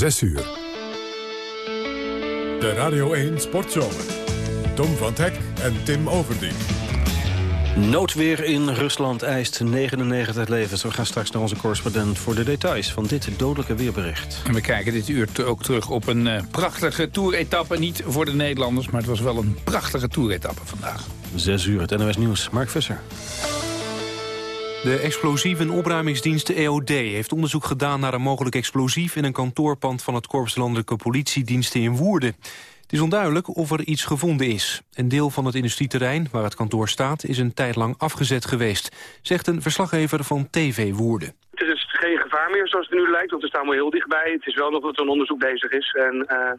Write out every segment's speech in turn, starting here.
6 uur. De Radio 1 Sportzomer. Tom van Hek en Tim Overdien. Noodweer in Rusland eist 99 levens. We gaan straks naar onze correspondent voor de details van dit dodelijke weerbericht. En we kijken dit uur ook terug op een uh, prachtige toeretappe. Niet voor de Nederlanders, maar het was wel een prachtige toeretappe vandaag. Zes uur, het NOS Nieuws. Mark Visser. De explosieve opruimingsdienst EOD heeft onderzoek gedaan naar een mogelijk explosief in een kantoorpand van het Korps Landelijke Politiediensten in Woerden. Het is onduidelijk of er iets gevonden is. Een deel van het industrieterrein waar het kantoor staat is een tijd lang afgezet geweest, zegt een verslaggever van TV Woerden. Het is geen gevaar meer zoals het nu lijkt, want we staan wel heel dichtbij. Het is wel nog dat er een onderzoek bezig is en uh,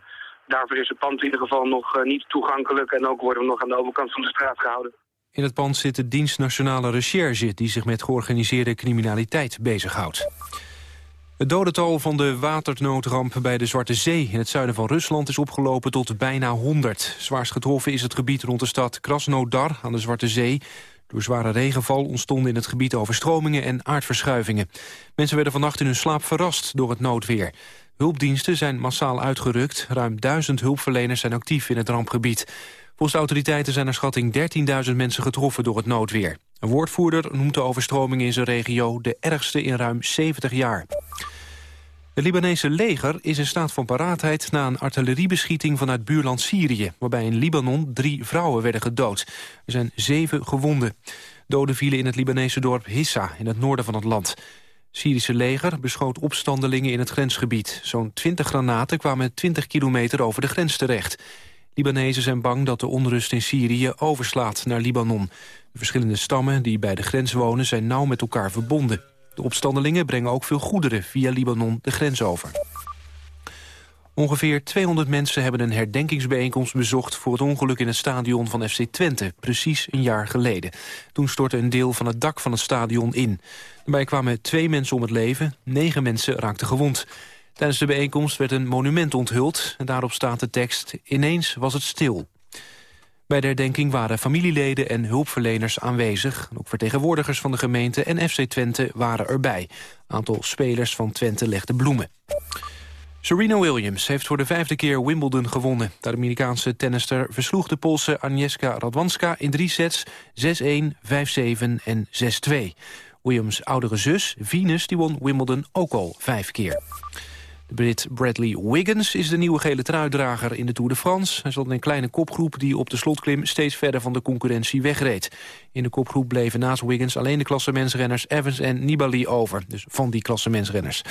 daarvoor is het pand in ieder geval nog uh, niet toegankelijk en ook worden we nog aan de overkant van de straat gehouden. In het pand zit de dienst Nationale Recherche... die zich met georganiseerde criminaliteit bezighoudt. Het dodental van de waternoodramp bij de Zwarte Zee in het zuiden van Rusland is opgelopen tot bijna 100. Zwaarst getroffen is het gebied rond de stad Krasnodar aan de Zwarte Zee. Door zware regenval ontstonden in het gebied overstromingen en aardverschuivingen. Mensen werden vannacht in hun slaap verrast door het noodweer. Hulpdiensten zijn massaal uitgerukt. Ruim duizend hulpverleners zijn actief in het rampgebied. Volgens autoriteiten zijn er schatting 13.000 mensen getroffen door het noodweer. Een woordvoerder noemt de overstromingen in zijn regio de ergste in ruim 70 jaar. Het Libanese leger is in staat van paraatheid na een artilleriebeschieting vanuit buurland Syrië, waarbij in Libanon drie vrouwen werden gedood. Er zijn zeven gewonden. Doden vielen in het Libanese dorp Hissa in het noorden van het land. Syrische leger beschoot opstandelingen in het grensgebied. Zo'n 20 granaten kwamen 20 kilometer over de grens terecht. Libanezen zijn bang dat de onrust in Syrië overslaat naar Libanon. De verschillende stammen die bij de grens wonen zijn nauw met elkaar verbonden. De opstandelingen brengen ook veel goederen via Libanon de grens over. Ongeveer 200 mensen hebben een herdenkingsbijeenkomst bezocht... voor het ongeluk in het stadion van FC Twente, precies een jaar geleden. Toen stortte een deel van het dak van het stadion in. Daarbij kwamen twee mensen om het leven, negen mensen raakten gewond. Tijdens de bijeenkomst werd een monument onthuld... en daarop staat de tekst Ineens was het stil. Bij de herdenking waren familieleden en hulpverleners aanwezig. Ook vertegenwoordigers van de gemeente en FC Twente waren erbij. Een aantal spelers van Twente legden bloemen. Serena Williams heeft voor de vijfde keer Wimbledon gewonnen. De Amerikaanse tennister versloeg de Poolse Agnieszka Radwanska in drie sets 6-1, 5-7 en 6-2. Williams' oudere zus, Venus, die won Wimbledon ook al vijf keer. De Brit Bradley Wiggins is de nieuwe gele truidrager in de Tour de France. Hij zat in een kleine kopgroep die op de slotklim steeds verder van de concurrentie wegreed. In de kopgroep bleven naast Wiggins alleen de klassemensrenners Evans en Nibali over. Dus van die klassemensrenners.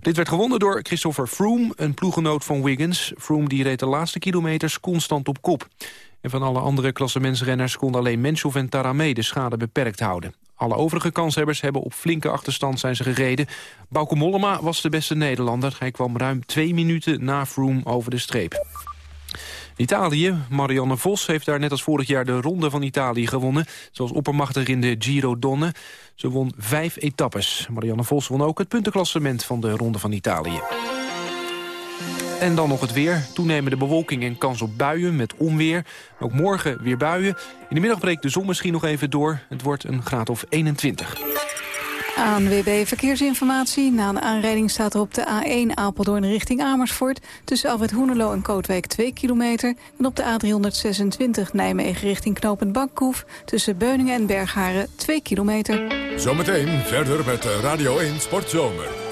Dit werd gewonnen door Christopher Froome, een ploegenoot van Wiggins. Froome die reed de laatste kilometers constant op kop. En van alle andere klassemensrenners konden alleen Menschov en Taramé de schade beperkt houden. Alle overige kanshebbers hebben op flinke achterstand zijn ze gereden. Bauke Mollema was de beste Nederlander. Hij kwam ruim twee minuten na Froome over de streep. Italië. Marianne Vos heeft daar net als vorig jaar de Ronde van Italië gewonnen. Zoals oppermachtig in de Giro Donne. Ze won vijf etappes. Marianne Vos won ook het puntenklassement van de Ronde van Italië. En dan nog het weer. Toenemende bewolking en kans op buien met onweer. Ook morgen weer buien. In de middag breekt de zon misschien nog even door. Het wordt een graad of 21. ANWB Verkeersinformatie. Na een aanrijding staat er op de A1 Apeldoorn richting Amersfoort... tussen Alfred Hoenelo en Kootwijk 2 kilometer... en op de A326 Nijmegen richting Knopend Bakkoef... tussen Beuningen en Bergharen 2 kilometer. Zometeen verder met Radio 1 Sportzomer.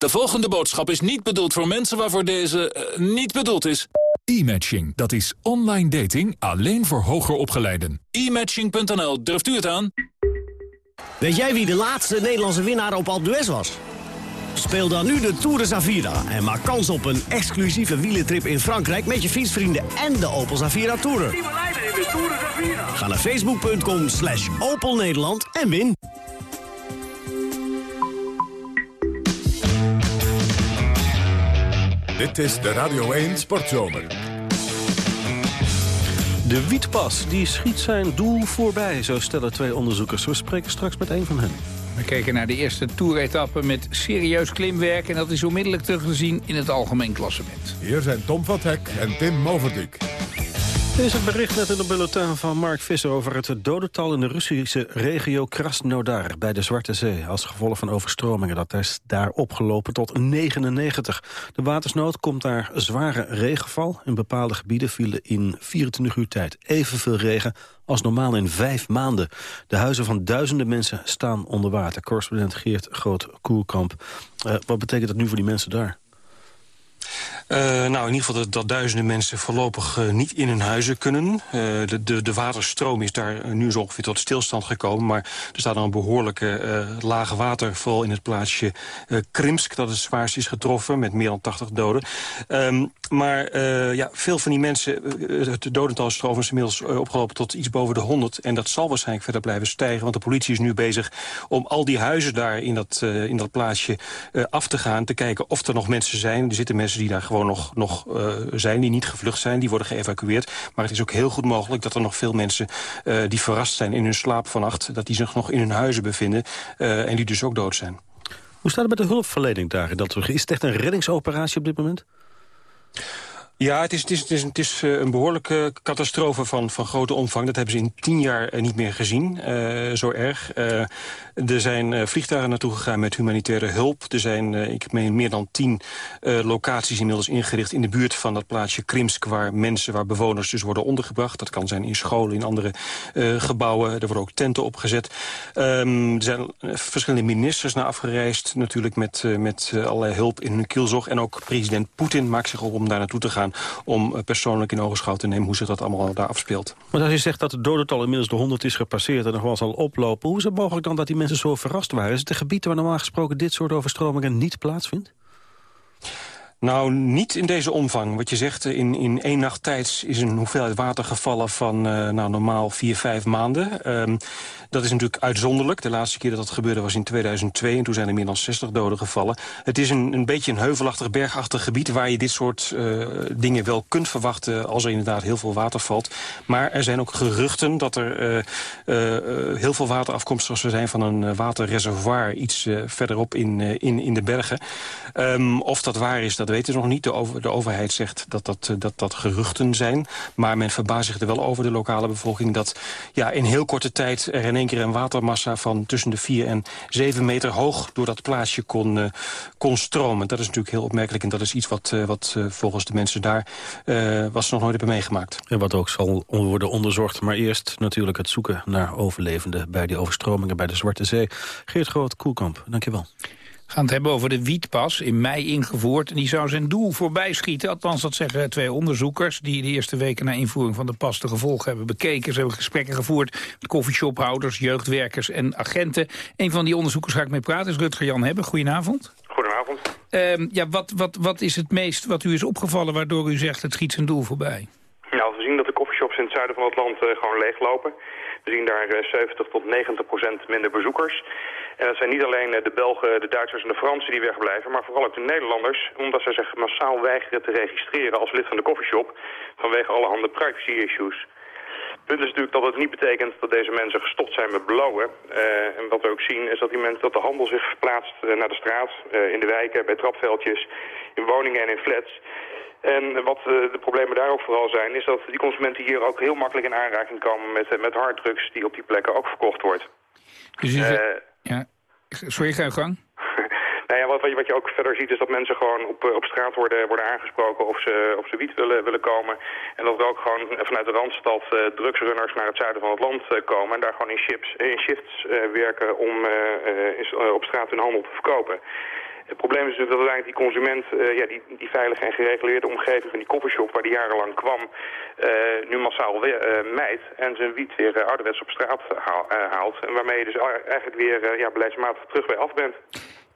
De volgende boodschap is niet bedoeld voor mensen waarvoor deze uh, niet bedoeld is. E-matching, dat is online dating alleen voor hoger opgeleiden. E-matching.nl, durft u het aan? Weet jij wie de laatste Nederlandse winnaar op Alpe d'Huez was? Speel dan nu de Tour de Zavira en maak kans op een exclusieve wielentrip in Frankrijk... met je fietsvrienden en de Opel Zavira Tourer. Ga naar facebook.com slash Opel Nederland en win. Dit is de Radio 1 Sportzomer. De wietpas die schiet zijn doel voorbij, zo stellen twee onderzoekers. We spreken straks met een van hen. We kijken naar de eerste toeretappe met serieus klimwerk... en dat is onmiddellijk terug te zien in het algemeen klassement. Hier zijn Tom van Hek en Tim Moverdijk. Is het bericht net in de bulletin van Mark Visser over het dodental in de Russische regio Krasnodar bij de Zwarte Zee. Als gevolg van overstromingen. Dat is daar opgelopen tot 99. De watersnood komt daar zware regenval. In bepaalde gebieden vielen in 24 uur tijd evenveel regen als normaal in vijf maanden. De huizen van duizenden mensen staan onder water. Correspondent Geert Groot-Koelkamp. Uh, wat betekent dat nu voor die mensen daar? Uh, nou, in ieder geval dat, duizenden mensen voorlopig uh, niet in hun huizen kunnen. Uh, de, de, de waterstroom is daar nu zo ongeveer tot stilstand gekomen. Maar er staat dan een behoorlijke lage water, vooral in het plaatsje Krimsk... dat het zwaarst is getroffen, met meer dan 80 doden. Um, maar ja, veel van die mensen, het dodental is trouwens inmiddels opgelopen tot iets boven de 100. En dat zal waarschijnlijk verder blijven stijgen. Want de politie is nu bezig om al die huizen daar in dat, in dat plaatsje af te gaan. Te kijken of er nog mensen zijn. Er zitten mensen die daar gewoon nog, nog uh, zijn, die niet gevlucht zijn. Die worden geëvacueerd. Maar het is ook heel goed mogelijk dat er nog veel mensen... Uh, die verrast zijn in hun slaap vannacht... dat die zich nog in hun huizen bevinden uh, en die dus ook dood zijn. Hoe staat het met de hulpverlening daar? Dat, is het echt een reddingsoperatie op dit moment? Ja, het is, het is, het is, het is een behoorlijke catastrofe van, van grote omvang. Dat hebben ze in tien jaar niet meer gezien, uh, zo erg. Er zijn vliegtuigen naartoe gegaan met humanitaire hulp. Er zijn, ik meen, meer dan tien locaties inmiddels ingericht... in de buurt van dat plaatsje Krimsk... waar mensen, waar bewoners dus worden ondergebracht. Dat kan zijn in scholen, in andere gebouwen. Er worden ook tenten opgezet. Um, er zijn verschillende ministers naar afgereisd... natuurlijk met, met allerlei hulp in hun kielzog. En ook president Poetin maakt zich op om daar naartoe te gaan om eh, persoonlijk in ogenschouw te nemen hoe zich dat allemaal daar afspeelt. Maar als je zegt dat het dodental inmiddels de 100 is gepasseerd en nog wel zal oplopen, hoe is het mogelijk dan dat die mensen zo verrast waren? Is het een gebied waar normaal gesproken dit soort overstromingen niet plaatsvindt? Nou, niet in deze omvang. Wat je zegt, in, in één nacht tijd is een hoeveelheid water gevallen van uh, nou, normaal vier, vijf maanden. Um, dat is natuurlijk uitzonderlijk. De laatste keer dat dat gebeurde was in 2002 en toen zijn er meer dan 60 doden gevallen. Het is een, een beetje een heuvelachtig, bergachtig gebied waar je dit soort uh, dingen wel kunt verwachten als er inderdaad heel veel water valt. Maar er zijn ook geruchten dat er uh, uh, heel veel water afkomstig zou zijn van een waterreservoir iets verderop in, in, in de bergen. Um, of dat waar is, dat weten ze nog niet. De, over, de overheid zegt dat dat, dat dat geruchten zijn. Maar men verbaast zich er wel over, de lokale bevolking... dat ja, in heel korte tijd er één keer een watermassa... van tussen de 4 en 7 meter hoog door dat plaatsje kon, uh, kon stromen. Dat is natuurlijk heel opmerkelijk en dat is iets wat, uh, wat uh, volgens de mensen daar... was nog nooit hebben meegemaakt. En wat ook zal worden onderzocht. Maar eerst natuurlijk het zoeken naar overlevenden... bij die overstromingen bij de Zwarte Zee. Geert Groot-Koelkamp, dankjewel gaan het hebben over de wietpas, in mei ingevoerd. En die zou zijn doel voorbij schieten. Althans, dat zeggen twee onderzoekers... die de eerste weken na invoering van de pas de gevolgen hebben bekeken. Ze hebben gesprekken gevoerd met koffieshophouders, jeugdwerkers en agenten. Een van die onderzoekers ga ik mee praten is Rutger Jan Hebben. Goedenavond. Goedenavond. Uh, ja, wat, wat, wat is het meest wat u is opgevallen waardoor u zegt het schiet zijn doel voorbij? Nou, we zien dat de koffieshops in het zuiden van het land uh, gewoon leeglopen. We zien daar uh, eh, 70 tot 90 procent minder bezoekers. En dat zijn niet alleen eh, de Belgen, de Duitsers en de Fransen die wegblijven, maar vooral ook de Nederlanders, omdat ze zich massaal weigeren te registreren als lid van de koffieshop vanwege allerhande privacy-issues. Het punt is natuurlijk dat het niet betekent dat deze mensen gestopt zijn met blowen. Uh, en wat we ook zien is dat, die mensen, dat de handel zich verplaatst uh, naar de straat, uh, in de wijken, bij trapveldjes, in woningen en in flats. En wat de problemen daar ook vooral zijn, is dat die consumenten hier ook heel makkelijk in aanraking komen met, met harddrugs die op die plekken ook verkocht wordt. Dus ja. Sorry, ga je gang. Nou ja, wat, wat, je ook verder ziet is dat mensen gewoon op, eh, op straat worden, worden aangesproken of ze, of ze wiet willen, willen komen. En dat er ook gewoon vanuit de Randstad uh, drugsrunners naar het zuiden van het land uh, komen. En daar gewoon in, chips, in shifts werken om op straat hun handel te verkopen. Het probleem is natuurlijk dat uiteindelijk die consument, uh, ja, die, die veilige en gereguleerde omgeving van die koffieshop waar die jarenlang kwam, uh, nu massaal weer, uh, mijt en zijn wiet weer ouderwets op straat haalt. En waarmee je dus eigenlijk weer ja, beleidsmatig terug bij af bent.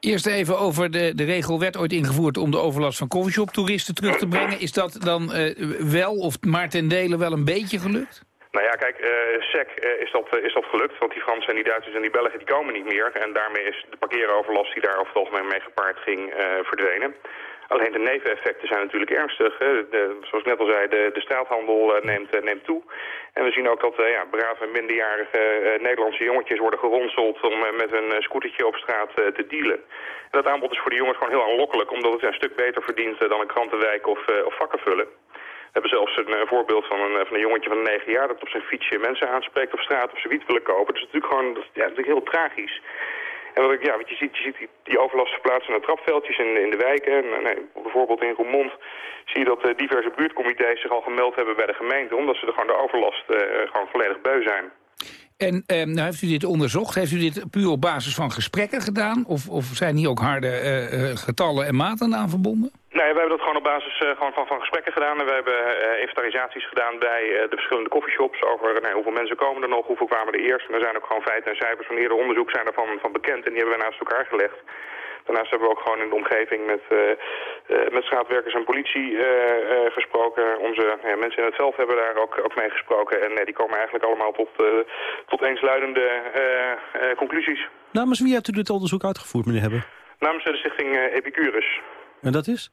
Eerst even over de, de regel werd ooit ingevoerd om de overlast van coffeeshop-toeristen terug te brengen. Is dat dan wel of maar ten dele wel een beetje gelukt? Nou ja, kijk, uh, SEC uh, is, dat, uh, is dat gelukt, want die Fransen en die Duitsers en die Belgen die komen niet meer. En daarmee is de parkeeroverlast die daar over het algemeen mee gepaard ging verdwenen. Alleen de neveneffecten zijn natuurlijk ernstig. De, zoals ik net al zei, de, de straathandel neemt, neemt toe. En we zien ook dat ja, brave minderjarige Nederlandse jongetjes worden geronseld om met een scootertje op straat te dealen. En dat aanbod is voor die jongens gewoon heel aanlokkelijk, omdat het een stuk beter verdient dan een krantenwijk of, of vakken vullen. Hebben zelfs een, een voorbeeld van een, van een jongetje van negen jaar... dat op zijn fietsje mensen aanspreekt op straat of ze wiet willen kopen. Dus dat is natuurlijk gewoon ja, natuurlijk heel tragisch. En wat, ik, ja, wat je ziet, je ziet die, overlast verplaatsen naar trapveldjes in, in de wijken. En, nee, bijvoorbeeld in Roermond zie je dat diverse buurtcomité's zich al gemeld hebben bij de gemeente... omdat ze er gewoon de overlast gewoon volledig beu zijn. En eh, nou heeft u dit onderzocht? Heeft u dit puur op basis van gesprekken gedaan? Of, of zijn hier ook harde uh, getallen en maten aan verbonden? Nee, we hebben dat gewoon op basis uh, gewoon van, van gesprekken gedaan. En we hebben inventarisaties gedaan bij de verschillende coffeeshops over nou, hoeveel mensen komen er nog, hoeveel kwamen er eerst. En er zijn ook gewoon feiten en cijfers van eerder onderzoek zijn ervan van bekend en die hebben we naast elkaar gelegd. Daarnaast hebben we ook gewoon in de omgeving met, uh, uh, met straatwerkers en politie uh, gesproken. Onze ja, mensen in het veld hebben daar ook, ook mee gesproken. En die komen eigenlijk allemaal tot, tot eensluidende conclusies. Namens wie hebt u dit onderzoek uitgevoerd, meneer Hebben? Namens de stichting Epicurus. En dat is?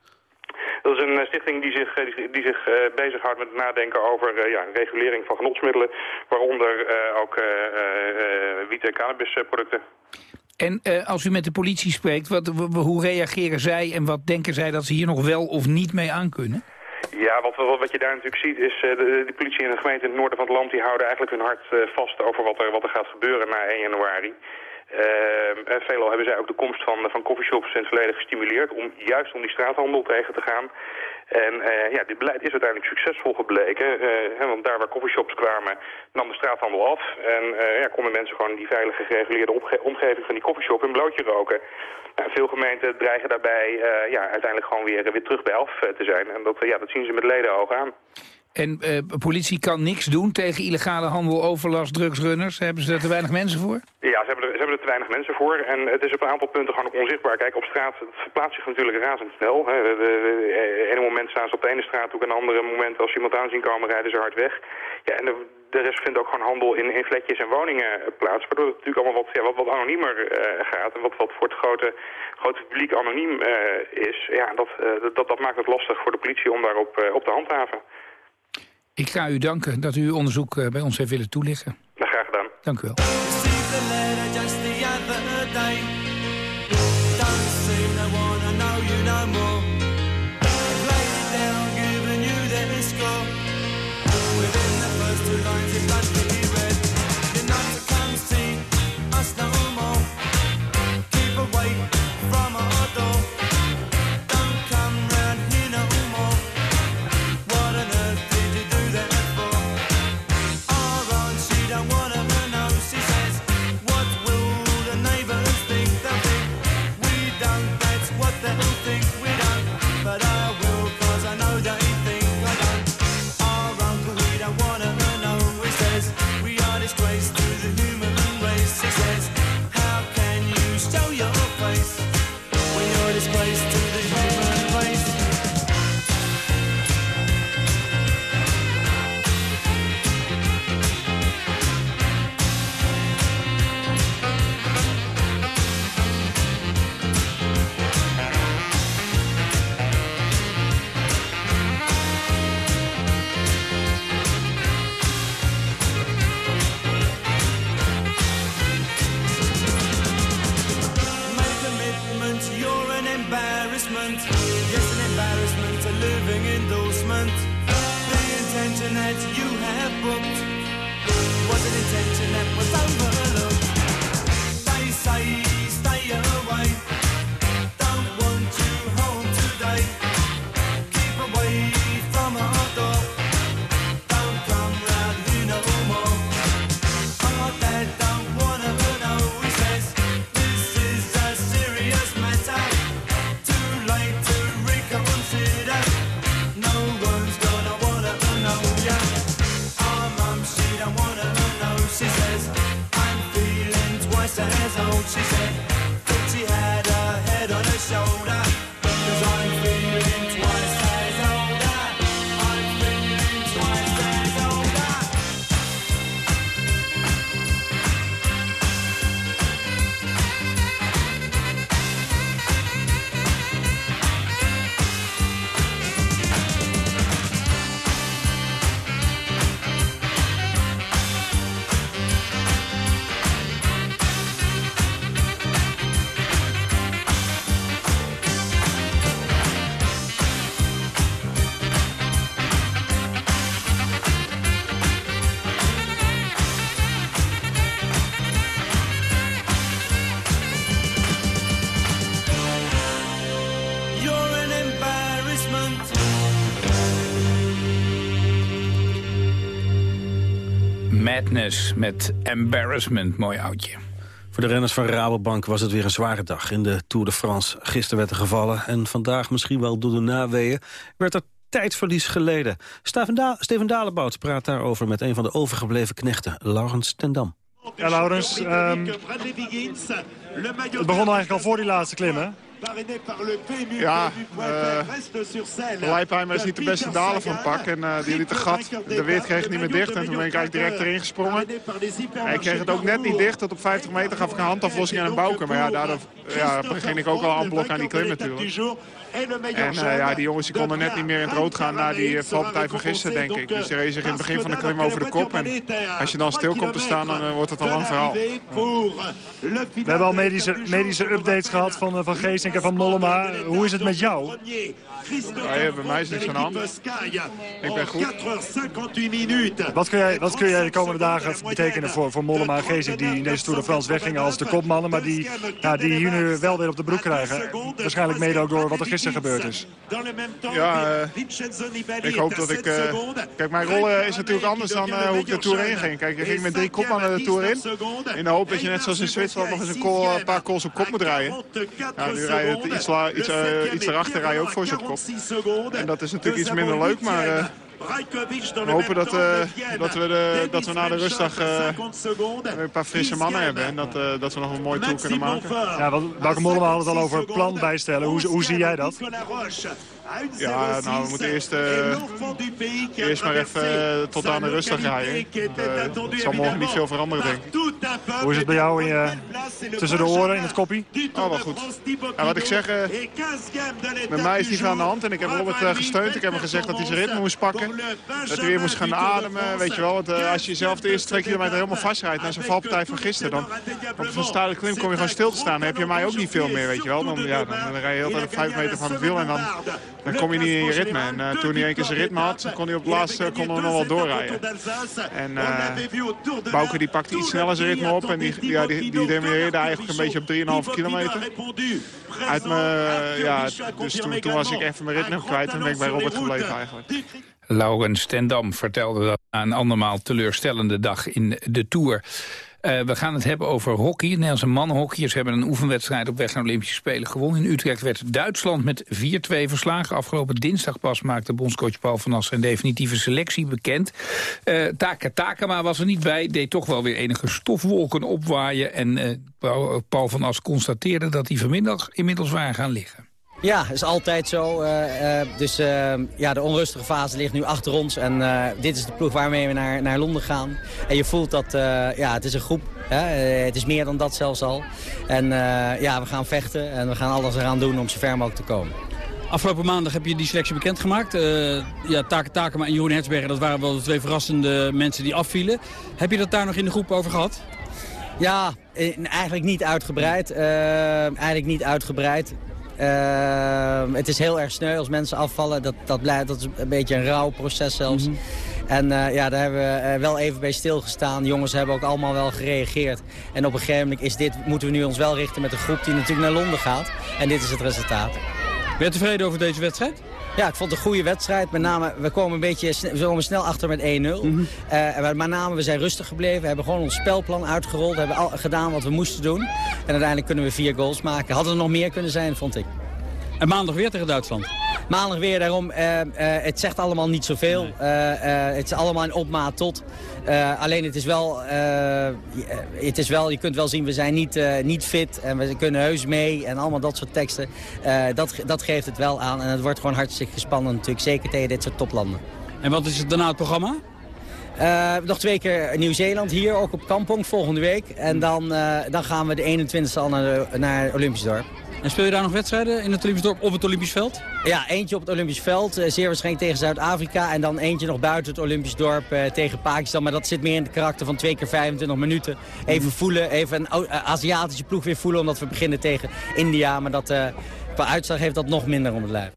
Dat is een stichting die zich, die zich uh, bezighoudt met nadenken over uh, ja, regulering van genotsmiddelen, waaronder uh, ook wiet- en cannabisproducten. En als u met de politie spreekt, wat, hoe reageren zij en wat denken zij dat ze hier nog wel of niet mee aan kunnen? Ja, wat, wat, je daar natuurlijk ziet is de, de, politie en de gemeente in het noorden van het land... die houden eigenlijk hun hart vast over wat er, wat er gaat gebeuren na 1 januari. Uh, veelal hebben zij ook de komst van, van coffeeshops in het verleden gestimuleerd... om juist om die straathandel tegen te gaan. En uh, ja, dit beleid is uiteindelijk succesvol gebleken. Uh, want daar waar coffeeshops kwamen, nam de straathandel af. En ja, konden mensen gewoon die veilige gereguleerde omgeving van die coffeeshop een blootje roken. Nou, veel gemeenten dreigen daarbij ja, uiteindelijk gewoon weer, weer terug bij af te zijn. En dat, ja, dat zien ze met ledenogen aan. En uh, politie kan niks doen tegen illegale handel, overlast, drugsrunners. Hebben ze er te weinig mensen voor? Ja, ze hebben, er, ze hebben er te weinig mensen voor. En het is op een aantal punten gewoon ook onzichtbaar. Kijk, op straat verplaatst zich natuurlijk razendsnel. Hè. De, ene moment staan ze op de ene straathoek... en een andere moment als ze iemand aanzien komen rijden ze hard weg. Ja, en de, rest vindt ook gewoon handel in, in flatjes en woningen plaats. Waardoor het natuurlijk allemaal wat, ja, wat, wat anoniemer uh, gaat. En wat, wat voor het grote, grote publiek anoniem is. Ja, dat, dat, dat maakt het lastig voor de politie om daarop op te handhaven. Ik ga u danken dat u uw onderzoek eh, bij ons heeft willen toelichten. Met graag gedaan. Dank u wel. Madness met Embarrassment. Mooi oudje. Voor de renners van Rabobank was het weer een zware dag in de Tour de France. Gisteren werd er gevallen en vandaag misschien wel door de naweeën... werd er tijdverlies geleden. Steven, Dalebout praat daarover met een van de overgebleven knechten, Laurens Tendam. Ja, Laurens, um, het begon eigenlijk al voor die laatste klimmen. Ja, uh, Leipheimer is niet de beste daler van pak. En uh, die liet de gat, de weert kreeg niet meer dicht. En toen ben ik eigenlijk direct erin gesprongen. Hij kreeg het ook net niet dicht. Tot op 50 meter gaf ik een handaflossing aan een bouken. Maar ja, daardoor ja, begin ik ook al aan blok aan die klim natuurlijk. En uh, ja, die jongens die konden net niet meer in het rood gaan na die uh, valpartij van gisteren, denk ik. Dus die reden zich in het begin van de klim over de kop. En als je dan stil komt te staan, dan uh, wordt het een lang verhaal. We hebben al medische, medische updates gehad van, van Geesink van Mollema. Hoe is het met jou? Ja, bij mij is niks aan de hand. Ik ben goed. Wat kun jij, wat kun jij de komende dagen betekenen voor, voor Mollema en Geesink... die in deze Tour de France weggingen als de kopmannen... maar die, ja, die hier nu wel weer op de broek krijgen? Waarschijnlijk mede ook door wat er gisteren gebeurd is. Ja, uh, ik hoop dat ik... Uh, kijk, mijn rol uh, is natuurlijk anders dan hoe ik de Tour in ging. Kijk, je ging met drie kopmannen de Tour in. In de hoop dat je net zoals in Zwitserland nog eens een, call, een paar calls op kop moet rijden. Ja, nu rij je iets, iets, iets erachter rij je ook voor je op. En dat is natuurlijk iets minder leuk, maar... Uh, we hopen dat, uh, dat, we de, dat we na de rustdag uh, een paar frisse mannen hebben. En dat, uh, dat we nog een mooi tour kunnen maken. Ja, Welke Mollema had het al over plan bijstellen. Hoe, hoe zie jij dat? Ja, nou, we moeten eerst, uh, eerst maar even uh, tot aan de rustdag rijden. Uh, het zal morgen niet veel veranderen, denk ik. Hoe is het bij jou in je, tussen de oren, in het koppie? Oh, wel goed. Ja, wat ik zeg, met mij is niet veel aan de hand. En ik heb Robert gesteund. Ik heb hem gezegd dat hij zijn ritme moest pakken. Dat hij weer moest gaan ademen, weet je wel. Want als je zelf de eerste twee kilometer helemaal vastrijdt... na zo'n valpartij van gisteren, dan op zo'n stalen klim kom je gewoon stil te staan. Dan heb je mij ook niet veel meer, weet je wel. Dan, ja, dan, dan rij je heel tijd op vijf meter van het wiel en dan dan kom je niet in je ritme. En uh, toen hij één keer zijn ritme had, kon hij op het laatste kon nog wel doorrijden. En uh, Bouke die pakte iets sneller zijn ritme op en die, ja, die, die demineerde eigenlijk een beetje op 3,5 kilometer. Uit me, ja, dus toen, toen was ik even mijn ritme kwijt en ben ik bij Robert gebleven eigenlijk. Laurens Stendam vertelde dat na een andermaal teleurstellende dag in de Tour. Uh, we gaan het hebben over hockey. De Nederlandse mannenhockeyers hebben een oefenwedstrijd op weg naar Olympische Spelen gewonnen. In Utrecht werd Duitsland met 4-2 verslagen. Afgelopen dinsdag pas maakte bondscoach Paul van As zijn definitieve selectie bekend. Uh, Taka Takema was er niet bij, deed toch wel weer enige stofwolken opwaaien. En uh, Paul van As constateerde dat die vanmiddag inmiddels waren gaan liggen. Ja, is altijd zo. Uh, uh, dus uh, ja, de onrustige fase ligt nu achter ons. En dit is de ploeg waarmee we naar, naar Londen gaan. En je voelt dat ja, het is een groep. Hè? het is meer dan dat zelfs al. En ja, we gaan vechten en we gaan alles eraan doen om zo ver mogelijk te komen. Afgelopen maandag heb je die selectie bekendgemaakt. ja, Take Takema en Jeroen Hertzberger, dat waren wel de twee verrassende mensen die afvielen. Heb je dat daar nog in de groep over gehad? Ja, eigenlijk niet uitgebreid. eigenlijk niet uitgebreid. Uh, het is heel erg sneu als mensen afvallen. Dat, dat, blijft, dat is een beetje een rauw proces zelfs. Mm -hmm. En uh, ja, daar hebben we uh, wel even bij stilgestaan. De jongens hebben ook allemaal wel gereageerd. En op een gegeven moment is dit, moeten we nu ons wel richten met een groep die natuurlijk naar Londen gaat. En dit is het resultaat. Ben je tevreden over deze wedstrijd? Ja, ik vond het een goede wedstrijd. Met name, we komen een beetje we komen snel achter met 1-0. Mm -hmm. uh, met name, we zijn rustig gebleven. We hebben gewoon ons spelplan uitgerold. We hebben al gedaan wat we moesten doen. En uiteindelijk kunnen we vier goals maken. Hadden er nog meer kunnen zijn, vond ik. En maandag weer tegen Duitsland? Maandag weer, daarom, uh, uh, het zegt allemaal niet zoveel. Nee. Uh, het is allemaal in opmaat tot. alleen het is, wel, het is wel, je kunt wel zien, we zijn niet, niet fit en we kunnen heus mee en allemaal dat soort teksten. dat, dat geeft het wel aan en het wordt gewoon hartstikke spannend natuurlijk, zeker tegen dit soort toplanden. En wat is het daarna het programma? Uh, nog twee keer Nieuw-Zeeland hier, ook op Kampong volgende week. En dan, uh, dan gaan we de 21ste al naar, de, naar Olympisch dorp. En speel je daar nog wedstrijden in het Olympisch dorp op het Olympisch veld? Ja, eentje op het Olympisch veld. Uh, zeer waarschijnlijk tegen Zuid-Afrika. En dan eentje nog buiten het Olympisch dorp tegen Pakistan. Maar dat zit meer in het karakter van twee keer 25 minuten. Even voelen, even een Aziatische ploeg weer voelen. Omdat we beginnen tegen India. Maar dat, qua uitslag heeft dat nog minder om het lijf.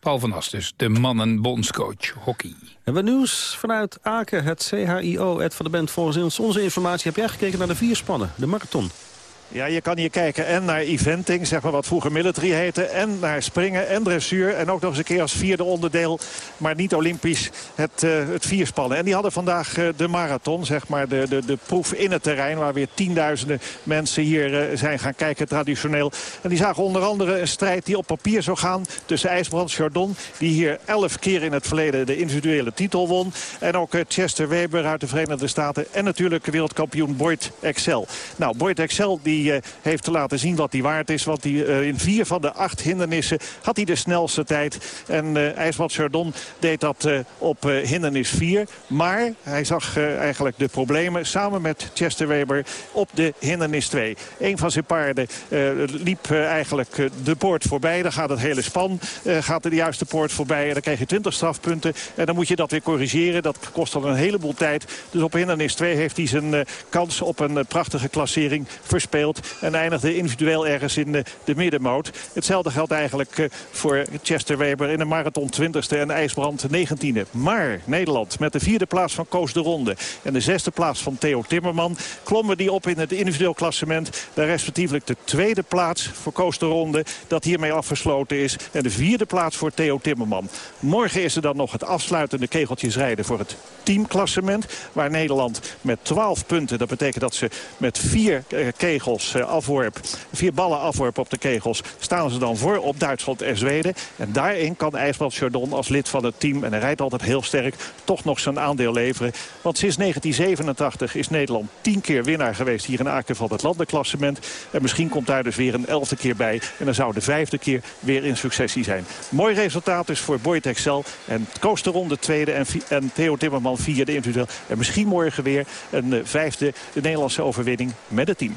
Paul van As dus, de mannenbondscoach hockey. Hebben we nieuws vanuit Aken, het CHIO. Ed van de Bent, volgens onze informatie heb jij gekeken naar de vier spannen, de marathon. Ja, je kan hier kijken en naar eventing, zeg maar wat vroeger military heette. En naar springen en dressuur. En ook nog eens een keer als vierde onderdeel, maar niet olympisch, het, uh, het vierspannen. En die hadden vandaag uh, de marathon, zeg maar de, de, de proef in het terrein. Waar weer tienduizenden mensen hier uh, zijn gaan kijken traditioneel. En die zagen onder andere een strijd die op papier zou gaan tussen IJsbrand Chardon. Die hier elf keer in het verleden de individuele titel won. En ook Chester Weber uit de Verenigde Staten. En natuurlijk wereldkampioen Boyd Excel. Nou, Boyd Excel die uh, heeft te laten zien wat hij waard is. Want die, uh, in vier van de acht hindernissen had hij de snelste tijd. En IJsbad Chardon deed dat op hindernis 4. Maar hij zag eigenlijk de problemen samen met Chester Weber op de hindernis 2. Een van zijn paarden liep eigenlijk de poort voorbij. Dan gaat het hele span gaat de juiste poort voorbij. En dan krijg je 20 strafpunten. En dan moet je dat weer corrigeren. Dat kost dan een heleboel tijd. Dus op hindernis 2 heeft hij zijn kans op een prachtige klassering verspeeld. En eindigde individueel ergens in de, de middenmoot. Hetzelfde geldt eigenlijk uh, voor Chester Weber in de marathon 20ste en IJsbrand 19e. Maar Nederland met de vierde plaats van Koos de Ronde en de zesde plaats van Theo Timmerman... klommen die op in het individueel klassement. Daar respectievelijk de tweede plaats voor Koos de Ronde dat hiermee afgesloten is. En de vierde plaats voor Theo Timmerman. Morgen is er dan nog het afsluitende kegeltjes rijden voor het teamklassement. Waar Nederland met 12 punten, dat betekent dat ze met vier uh, kegels kegels afworp. Vier ballen afworp op de kegels. Staan ze dan voor op Duitsland en Zweden. En daarin kan IJsbrand Chardon als lid van het team... en hij rijdt altijd heel sterk, toch nog zijn aandeel leveren. Want sinds 1987 is Nederland tien keer winnaar geweest... hier in Aken van het landenklassement. En misschien komt daar dus weer een elfde keer bij. En dan zou de vijfde keer weer in successie zijn. Mooi resultaat dus voor Boyd Excel. En Koos de Ronde tweede en, en Theo Timmerman vierde individueel. En misschien morgen weer een vijfde de Nederlandse overwinning met het team.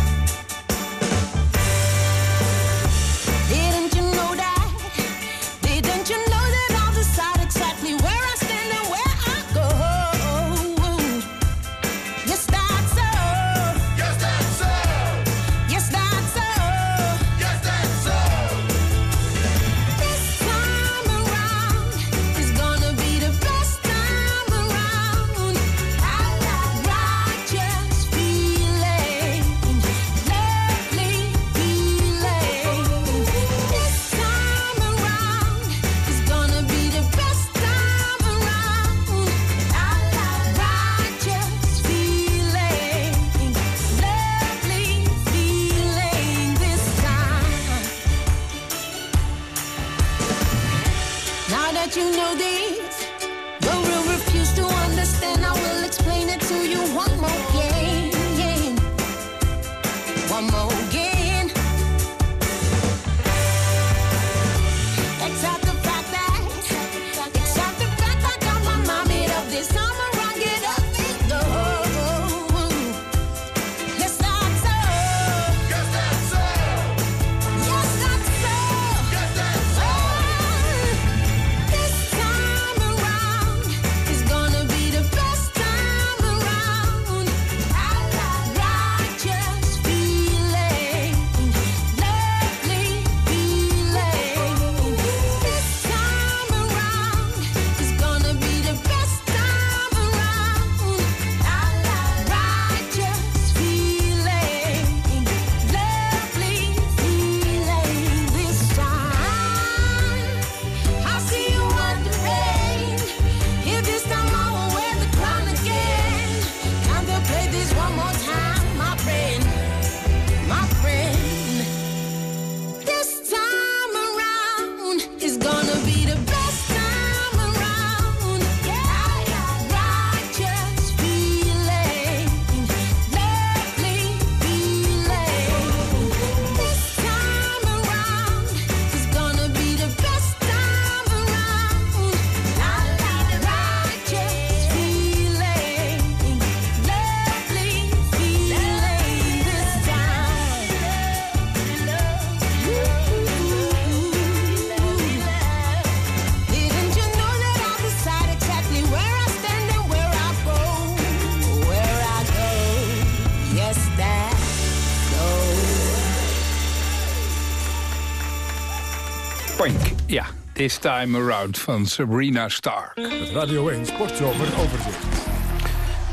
This Time Around van Sabrina Stark. Het Radio 1 Sportzomer overzicht.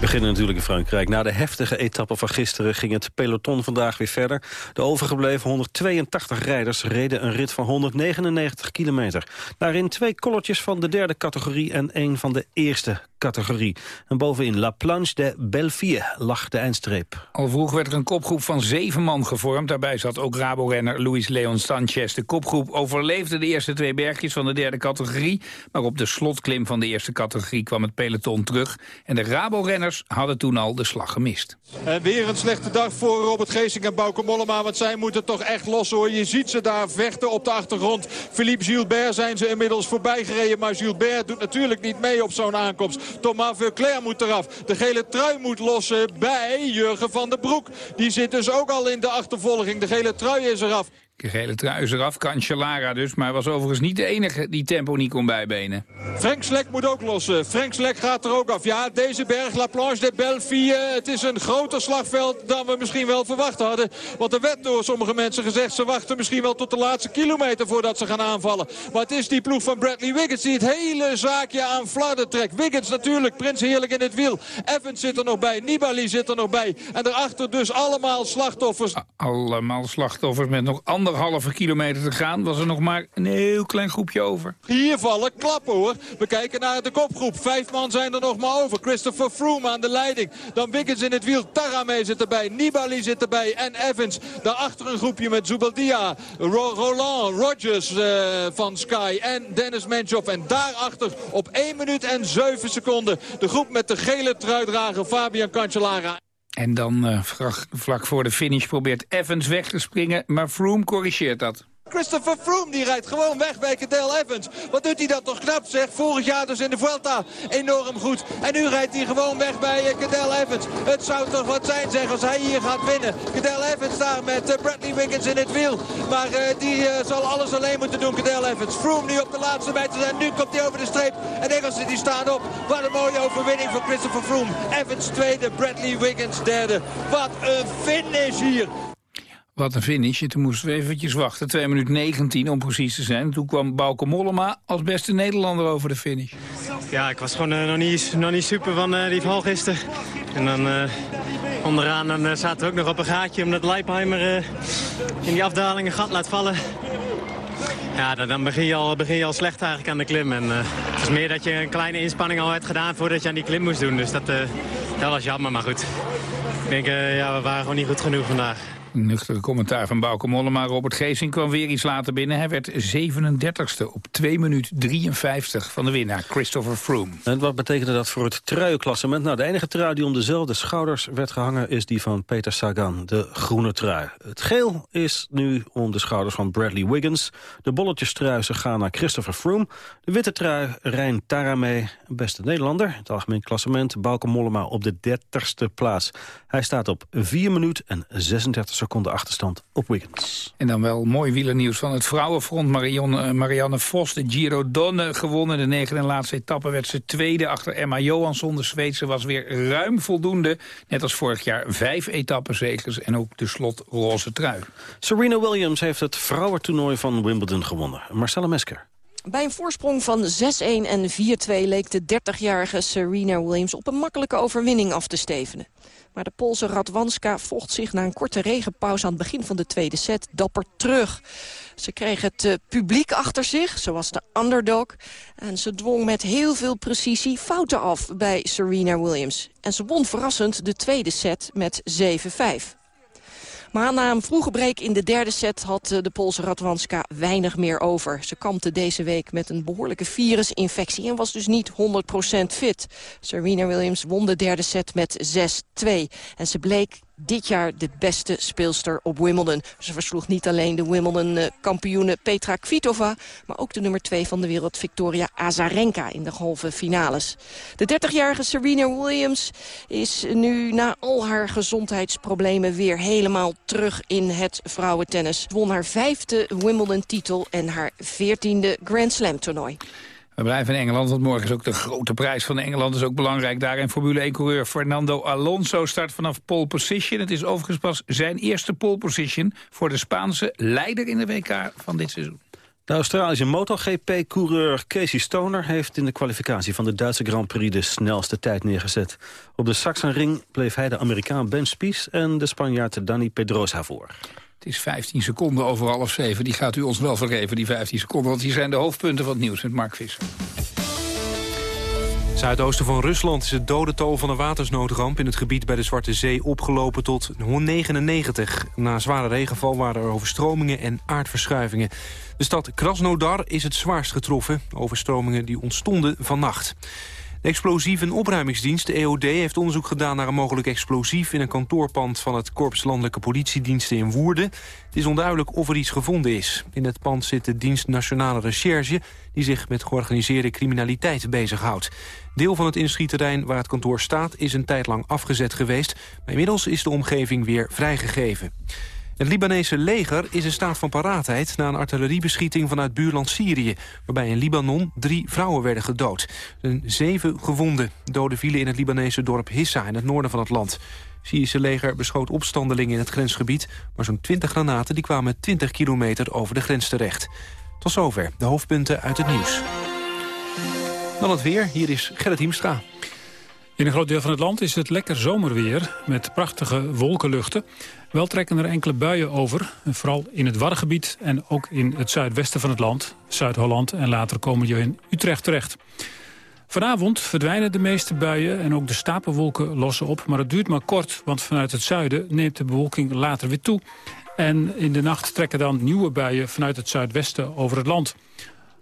Beginnen natuurlijk in Frankrijk. Na de heftige etappe van gisteren ging het peloton vandaag weer verder. De overgebleven 182 rijders reden een rit van 199 kilometer. Daarin twee kolletjes van de derde categorie en één van de eerste categorie. En bovenin La Planche de Belleville lag de eindstreep. Al vroeg werd er een kopgroep van zeven man gevormd. Daarbij zat ook Rabo-renner Luis Leon Sanchez. De kopgroep overleefde de eerste twee bergjes van de derde categorie. Maar op de slotklim van de eerste categorie kwam het peloton terug. En de Rabo-renners hadden toen al de slag gemist. En weer een slechte dag voor Robert Geesink en Bauke Mollema. Want zij moeten toch echt los hoor. Je ziet ze daar vechten op de achtergrond. Philippe Gilbert zijn ze inmiddels voorbij gereden. Maar Gilbert doet natuurlijk niet mee op zo'n aankomst. Thomas Veuclair moet eraf. De gele trui moet lossen bij Jurgen van den Broek. Die zit dus ook al in de achtervolging. De gele trui is eraf. De gele trui is eraf, Cancellara dus. Maar was overigens niet de enige die tempo niet kon bijbenen. Frank Slek moet ook lossen. Frank Slek gaat er ook af. Ja, deze berg, La Planche de Belleville. Het is een groter slagveld dan we misschien wel verwacht hadden. Want er werd door sommige mensen gezegd... ze wachten misschien wel tot de laatste kilometer voordat ze gaan aanvallen. Maar het is die ploeg van Bradley Wiggins die het hele zaakje aan flarden trekt. Wiggins natuurlijk, prins heerlijk in het wiel. Evans zit er nog bij, Nibali zit er nog bij. En daarachter dus allemaal slachtoffers. Allemaal slachtoffers met nog anderhalve kilometer te gaan. Was er nog maar een heel klein groepje over. Hier vallen klappen hoor. We kijken naar de kopgroep. Vijf man zijn er nog maar over. Christopher Froome aan de leiding. Dan Wiggins in het wiel. Tarame zit erbij. Nibali zit erbij. En Evans. Daarachter een groepje met Zubeldia. Ro- Roland, Rogers eh, van Sky. En Dennis Menchov. En daarachter op 1 minuut en 7 seconden. De groep met de gele truidrager Fabian Cancellara. En dan vlak, vlak voor de finish probeert Evans weg te springen. Maar Froome corrigeert dat. Christopher Froome die rijdt gewoon weg bij Cadel Evans. Wat doet hij dat toch knap zeg. Vorig jaar dus in de Vuelta enorm goed. En nu rijdt hij gewoon weg bij eh, Cadel Evans. Het zou toch wat zijn zeg als hij hier gaat winnen. Cadel Evans daar met eh, Bradley Wiggins in het wiel. Maar eh, die zal alles alleen moeten doen Cadel Evans. Froome nu op de laatste meter en nu komt hij over de streep. En Engelsen die staan op. Wat een mooie overwinning van Christopher Froome. Evans tweede, Bradley Wiggins derde. Wat een finish hier. Wat een finish. Toen moesten we eventjes wachten. 2 minuten 19 om precies te zijn. Toen kwam Bauke Mollema als beste Nederlander over de finish. Ja, ik was gewoon eh, nog, niet, nog niet super van eh, die val gisteren. En dan eh, onderaan dan, zaten we ook nog op een gaatje omdat Leipheimer in die afdaling een gat laat vallen. Ja, dan, begin, je al, begin je al slecht eigenlijk aan de klim. En, het is meer dat je een kleine inspanning al hebt gedaan voordat je aan die klim moest doen. Dus dat, dat was jammer, maar goed. Ik denk, ja, we waren gewoon niet goed genoeg vandaag. Nuchtere commentaar van Bauke Mollema. Robert Geesing kwam weer iets later binnen. Hij werd 37ste op 2 minuut 53 van de winnaar, Christopher Froome. En wat betekende dat voor het truienklassement? Nou, de enige trui die om dezelfde schouders werd gehangen... is die van Peter Sagan, de groene trui. Het geel is nu om de schouders van Bradley Wiggins. De bolletjestruisen gaan naar Christopher Froome. De witte trui Rijn Tarame, beste Nederlander. Het algemeen klassement Bauke Mollema op de 30ste plaats. Hij staat op 4 minuut en 36 seconden achterstand op Wiggins. En dan wel mooi wielernieuws van het vrouwenfront. Marianne, eh, Marianne Vos, de Giro Donne gewonnen. De negende en laatste etappe werd ze tweede achter Emma Johansson. De Zweedse was weer ruim voldoende. Net als vorig jaar vijf etappenzegers en ook de slot roze trui. Serena Williams heeft het vrouwentoernooi van Wimbledon gewonnen. Marcella Mesker. Bij een voorsprong van 6-1 en 4-2 leek de 30-jarige Serena Williams op een makkelijke overwinning af te stevenen. Maar de Poolse Radwanska vocht zich na een korte regenpauze aan het begin van de tweede set dapper terug. Ze kreeg het eh, publiek achter zich, was de underdog. En ze dwong met heel veel precisie fouten af bij Serena Williams. En ze won verrassend de tweede set met 7-5. Maar na een vroege break in de derde set had eh, de Poolse Radwanska weinig meer over. Ze kampte deze week met een behoorlijke virusinfectie en was dus niet 100% fit. Serena Williams won de derde set met 6-2. En ze bleek dit jaar de beste speelster op Wimbledon. Ze versloeg niet alleen de Wimbledon-kampioene Petra Kvitova... maar ook de nummer 2 van de wereld Victoria Azarenka in de halve finales. De 30-jarige Serena Williams is nu na al haar gezondheidsproblemen... weer helemaal terug in het vrouwentennis. Won haar vijfde Wimbledon-titel en haar veertiende Grand Slam-toernooi. We blijven in Engeland, want morgen is ook de grote prijs van Engeland. is ook belangrijk daar. En Formule 1-coureur Fernando Alonso start vanaf pole position. Het is overigens pas zijn eerste pole position... voor de Spaanse leider in de WK van dit seizoen. De Australische MotoGP-coureur Casey Stoner heeft in de kwalificatie van de Duitse Grand Prix de snelste tijd neergezet. Op de Sachsenring bleef hij de Amerikaan Ben Spies en de Spanjaard Dani Pedrosa voor. Het is 15 seconden over half zeven. Die gaat u ons wel vergeven, die 15 seconden. Want hier zijn de hoofdpunten van het nieuws met Mark Visser. Zuidoosten van Rusland is het dodental van een watersnoodramp... in het gebied bij de Zwarte Zee opgelopen tot 199. Na zware regenval waren er overstromingen en aardverschuivingen. De stad Krasnodar is het zwaarst getroffen. Overstromingen die ontstonden vannacht. De explosieve opruimingsdienst, de EOD, heeft onderzoek gedaan naar een mogelijk explosief in een kantoorpand van het Korps Landelijke Politiediensten in Woerden. Het is onduidelijk of er iets gevonden is. In het pand zit de dienst Nationale Recherche, die zich met georganiseerde criminaliteit bezighoudt. Deel van het industrieterrein waar het kantoor staat is een tijd lang afgezet geweest, maar inmiddels is de omgeving weer vrijgegeven. Het Libanese leger is in staat van paraatheid na een artilleriebeschieting vanuit buurland Syrië, waarbij in Libanon drie vrouwen werden gedood. En zeven gewonden. Doden vielen in het Libanese dorp Hissa in het noorden van het land. Het Syrische leger beschoot opstandelingen in het grensgebied, maar zo'n 20 granaten die kwamen 20 kilometer over de grens terecht. Tot zover de hoofdpunten uit het nieuws. Dan het weer, hier is Gerrit Hiemstra. In een groot deel van het land is het lekker zomerweer met prachtige wolkenluchten. Wel trekken er enkele buien over, vooral in het Waddengebied en ook in het zuidwesten van het land, Zuid-Holland en later komen je in Utrecht terecht. Vanavond verdwijnen de meeste buien en ook de stapelwolken lossen op, maar het duurt maar kort, want vanuit het zuiden neemt de bewolking later weer toe. En in de nacht trekken dan nieuwe buien vanuit het zuidwesten over het land.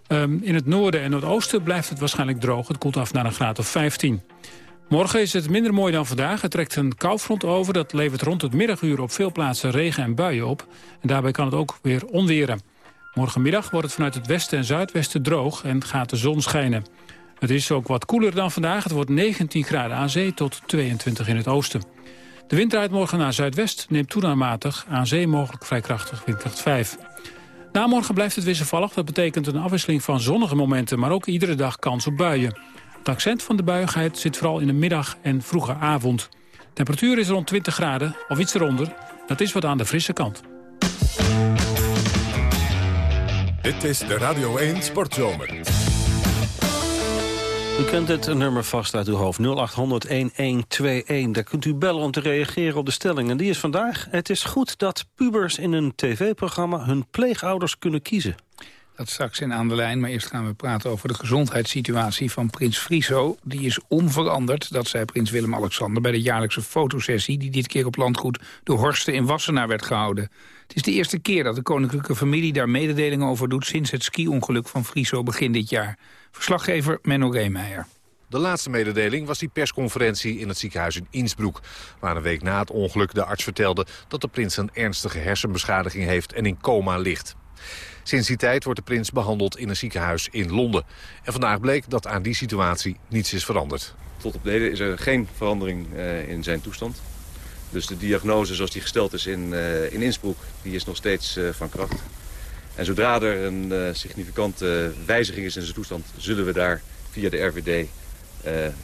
Um, in het noorden en noordoosten blijft het waarschijnlijk droog. Het koelt af naar een graad of 15. Morgen is het minder mooi dan vandaag. Er trekt een koufront over. Dat levert rond het middaguur op veel plaatsen regen en buien op. En daarbij kan het ook weer onweren. Morgenmiddag wordt het vanuit het westen en zuidwesten droog en gaat de zon schijnen. Het is ook wat koeler dan vandaag. Het wordt 19 graden aan zee tot 22 in het oosten. De wind draait morgen naar zuidwest, neemt toenamatig. Aan zee mogelijk vrij krachtig, windkracht 5. Na morgen blijft het wisselvallig. Dat betekent een afwisseling van zonnige momenten... maar ook iedere dag kans op buien. Het accent van de buigheid zit vooral in de middag en vroege avond. Temperatuur is rond 20 graden, of iets eronder. Dat is wat aan de frisse kant. Dit is de Radio 1 Sportzomer. U kent het nummer vast uit uw hoofd. 0800-1121. Daar kunt u bellen om te reageren op de stelling. En die is vandaag. Het is goed dat pubers in een tv-programma hun pleegouders kunnen kiezen. Dat straks in aan de lijn, maar eerst gaan we praten over de gezondheidssituatie van prins Friso. Die is onveranderd, dat zei prins Willem-Alexander bij de jaarlijkse fotosessie... die dit keer op landgoed de Horsten in Wassenaar werd gehouden. Het is de eerste keer dat de koninklijke familie daar mededelingen over doet... sinds het ski-ongeluk van Friso begin dit jaar. Verslaggever Menno Reemeijer. De laatste mededeling was die persconferentie in het ziekenhuis in Innsbruck... waar een week na het ongeluk de arts vertelde dat de prins een ernstige hersenbeschadiging heeft en in coma ligt. Sinds die tijd wordt de prins behandeld in een ziekenhuis in Londen. En vandaag bleek dat aan die situatie niets is veranderd. Tot op heden is er geen verandering uh, in zijn toestand. Dus de diagnose zoals die gesteld is in, uh, in Innsbruck, die is nog steeds uh, van kracht. En zodra er een significante wijziging is in zijn toestand... zullen we daar via de RVD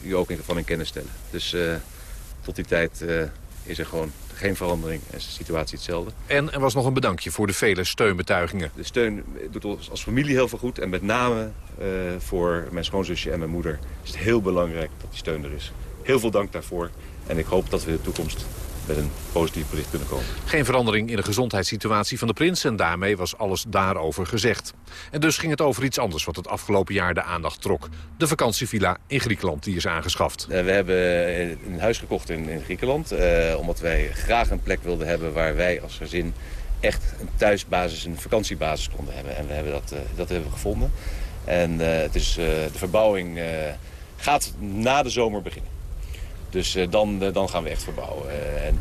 u ook in geval in kennis stellen. Dus tot die tijd is er gewoon geen verandering en is de situatie hetzelfde. En er was nog een bedankje voor de vele steunbetuigingen. De steun doet ons als familie heel veel goed. En met name uh, voor mijn schoonzusje en mijn moeder is het heel belangrijk dat die steun er is. Heel veel dank daarvoor. En ik hoop dat we in de toekomst met een positief bericht kunnen komen. Geen verandering in de gezondheidssituatie van de prins... en daarmee was alles daarover gezegd. En dus ging het over iets anders wat het afgelopen jaar de aandacht trok. De vakantievilla in Griekenland, die is aangeschaft. Uh, we hebben een huis gekocht in, in Griekenland... Uh, omdat wij graag een plek wilden hebben waar wij als gezin... echt een thuisbasis, een vakantiebasis konden hebben. En we hebben dat, uh, dat hebben we gevonden. En het is, de verbouwing gaat na de zomer beginnen. Dus uh, dan, uh, dan gaan we echt verbouwen. Uh, en,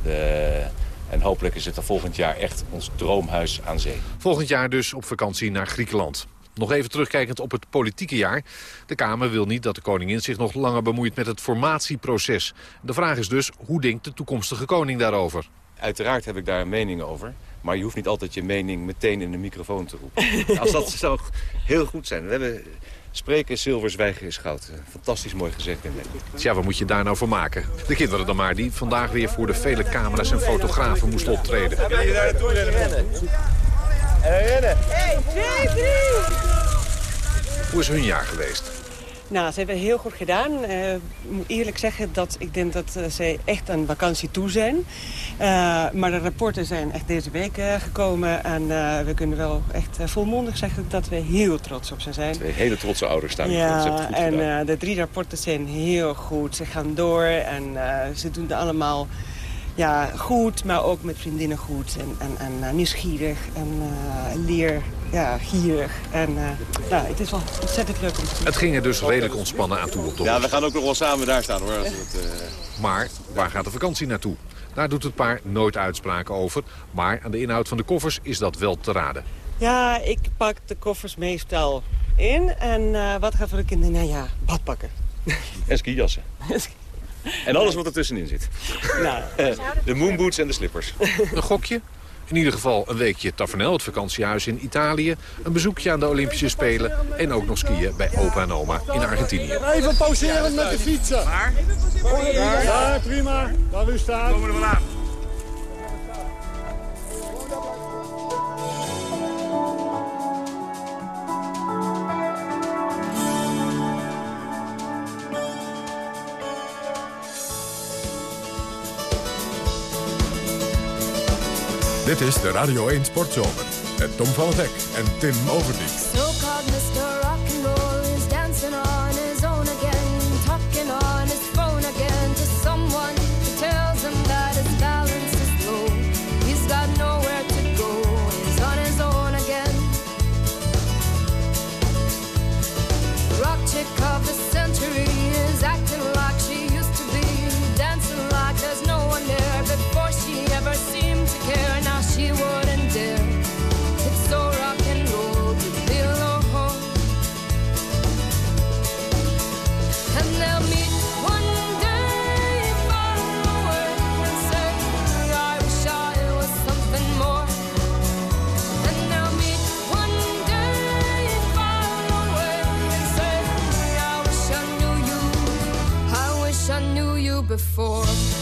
en hopelijk is het dan volgend jaar echt ons droomhuis aan zee. Volgend jaar dus op vakantie naar Griekenland. Nog even terugkijkend op het politieke jaar. De Kamer wil niet dat de koningin zich nog langer bemoeit met het formatieproces. De vraag is dus, hoe denkt de toekomstige koning daarover? Uiteraard heb ik daar een mening over. Maar je hoeft niet altijd je mening meteen in de microfoon te roepen. Als dat zou heel goed zijn. We hebben Spreken is zilver, zwijgen is goud. Fantastisch mooi gezegd in Nederland. Tja, wat moet je daar nou voor maken? De kinderen dan maar, die vandaag weer voor de vele camera's en fotografen moesten optreden. En we rennen. 1, 2, 3. Hoe is hun jaar geweest? Nou, ze hebben heel goed gedaan. Eh, Ik moet eerlijk zeggen dat ik denk dat eh, ze echt aan vakantie toe zijn. Eh, maar de rapporten zijn echt deze week gekomen. En we kunnen wel echt volmondig zeggen dat we heel trots op ze zijn. Twee hele trotse ouders staan hier. Ja, goed en de drie rapporten zijn heel goed. Ze gaan door en ze doen het allemaal ja, goed, maar ook met vriendinnen goed. En, en, en nieuwsgierig en leer, ja, gierig. En eh, nou, het is wel ontzettend leuk om te zien. Het ging er dus redelijk ontspannen aan toe op de Ja, we gaan ook nog wel samen daar staan hoor. Als het, eh, Maar waar gaat de vakantie naartoe? Daar doet het paar nooit uitspraken over. Maar aan de inhoud van de koffers is dat wel te raden. Ja, ik pak de koffers meestal in. En eh, wat gaat voor de kinderen? Nou ja, badpakken. En skijassen. En alles wat er tussenin zit. Nou. Eh, de moonboots en de slippers. Een gokje? In ieder geval een weekje Tavernel, het vakantiehuis in Italië. Een bezoekje aan de Olympische Spelen. En ook nog skiën bij opa en oma in Argentinië. Even pauzeren met de fietsen. Maar? Ja, prima. Waar u staat. Komen we er wel aan. Dit is de Radio 1 Sportzomer. Met Tom van Hek en Tim Overdijk. Before.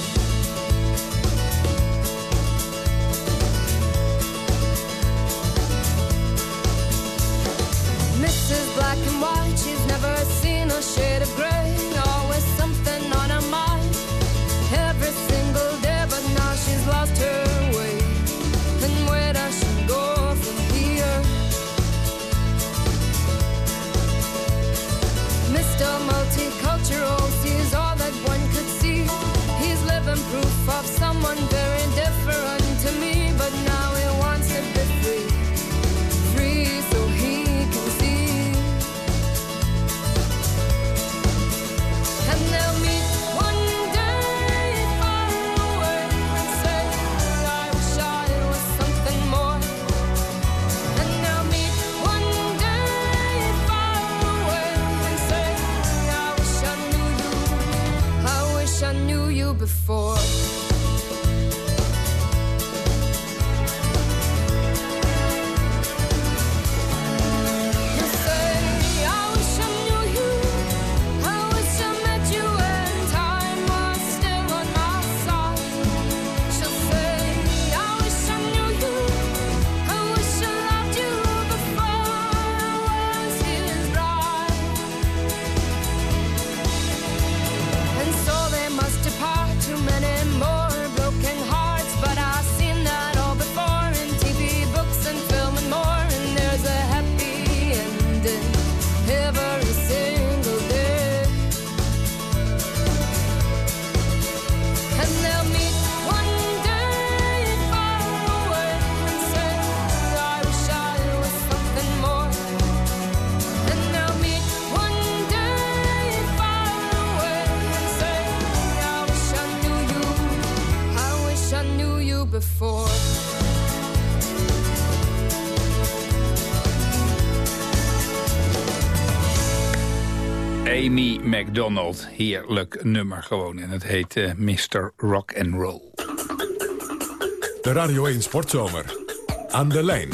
Amy MacDonald, heerlijk nummer gewoon. En het heet eh, Mr. Rock and Roll. De Radio 1 Sportzomer. Aan de lijn.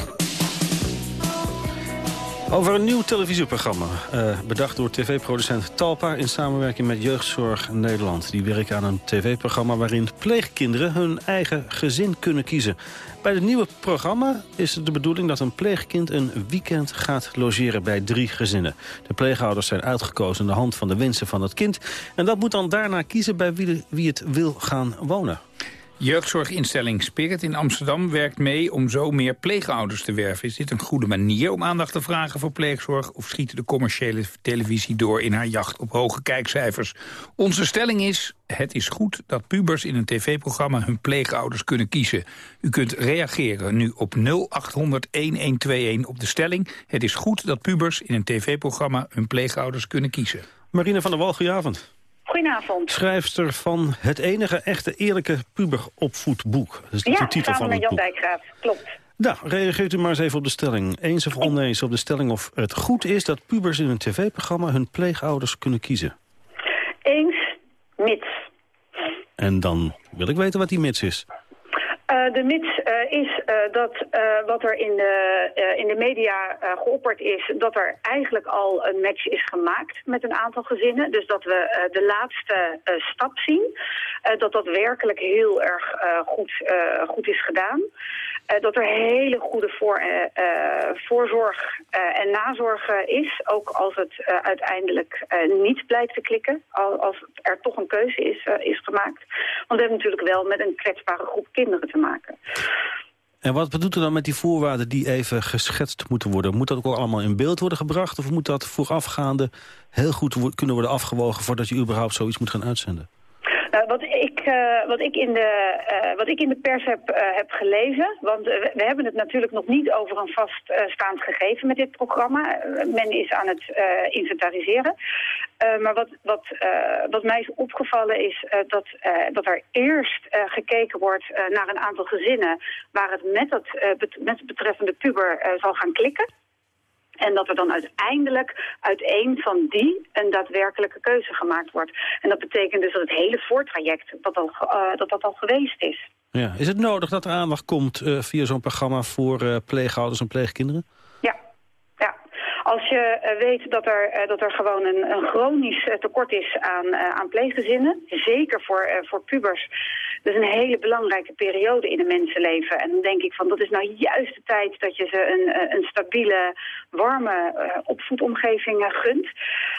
Over een nieuw televisieprogramma. eh, bedacht door tv-producent Talpa in samenwerking met Jeugdzorg Nederland. Die werken aan een tv-programma waarin pleegkinderen hun eigen gezin kunnen kiezen. Bij het nieuwe programma is het de bedoeling dat een pleegkind een weekend gaat logeren bij drie gezinnen. De pleegouders zijn uitgekozen aan de hand van de wensen van het kind. En dat moet dan daarna kiezen bij wie, wie het wil gaan wonen. Jeugdzorginstelling Spirit in Amsterdam werkt mee om zo meer pleegouders te werven. Is dit een goede manier om aandacht te vragen voor pleegzorg... of schiet de commerciële televisie door in haar jacht op hoge kijkcijfers? Onze stelling is, het is goed dat pubers in een tv-programma hun pleegouders kunnen kiezen. U kunt reageren nu op 0800-1121 op de stelling. Het is goed dat pubers in een tv-programma hun pleegouders kunnen kiezen. Marina van der Wal, goedenavond. Goedenavond. Schrijfster van het enige echte eerlijke puberopvoedboek. Dat is de Ja, titel samen van het Jan boek. Dijkgraaf, klopt. Nou, reageert u maar eens even op de stelling. Eens of oneens op de stelling of het goed is dat pubers in een tv-programma hun pleegouders kunnen kiezen. Eens, mits. En dan wil ik weten wat die mits is. Eh, de mits eh, is eh, dat wat er in de, in de media geopperd is... dat er eigenlijk al een match is gemaakt met een aantal gezinnen. Dus dat we de laatste stap zien. Dat dat werkelijk heel erg goed, goed is gedaan. Eh, dat er hele goede voor, eh, eh, voorzorg en nazorg is. Ook als het uiteindelijk niet blijkt te klikken. Al, als er toch een keuze is, is gemaakt. Want we hebben natuurlijk wel met een kwetsbare groep kinderen te maken. En wat bedoelt u dan met die voorwaarden die even geschetst moeten worden? Moet dat ook al allemaal in beeld worden gebracht? Of moet dat voorafgaande heel goed kunnen worden afgewogen... voordat je überhaupt zoiets moet gaan uitzenden? Nou, wat, ik, eh, wat, ik in de, eh, wat ik in de pers heb, eh, heb gelezen, want eh, we, hebben het natuurlijk nog niet over een vaststaand gegeven met dit programma. Eh, men is aan het eh, inventariseren. Eh, maar wat, wat, eh, wat mij is opgevallen is eh, dat, eh, dat er eerst eh, gekeken wordt eh, naar een aantal gezinnen waar het met, dat, eh, met het betreffende puber eh, zal gaan klikken. En dat er dan uiteindelijk uit één van die een daadwerkelijke keuze gemaakt wordt. En dat betekent dus dat het hele voortraject dat al, eh, dat, dat al geweest is. Ja. Is het nodig dat er aandacht komt eh, via zo'n programma... voor eh, pleegouders en pleegkinderen? Als je eh, weet dat er, eh, dat er gewoon een, een chronisch eh, tekort is aan, aan pleeggezinnen, zeker voor, voor pubers, dat is een hele belangrijke periode in een mensenleven. En dan denk ik van, dat is nou juist de tijd dat je ze een, een stabiele, warme opvoedomgeving gunt.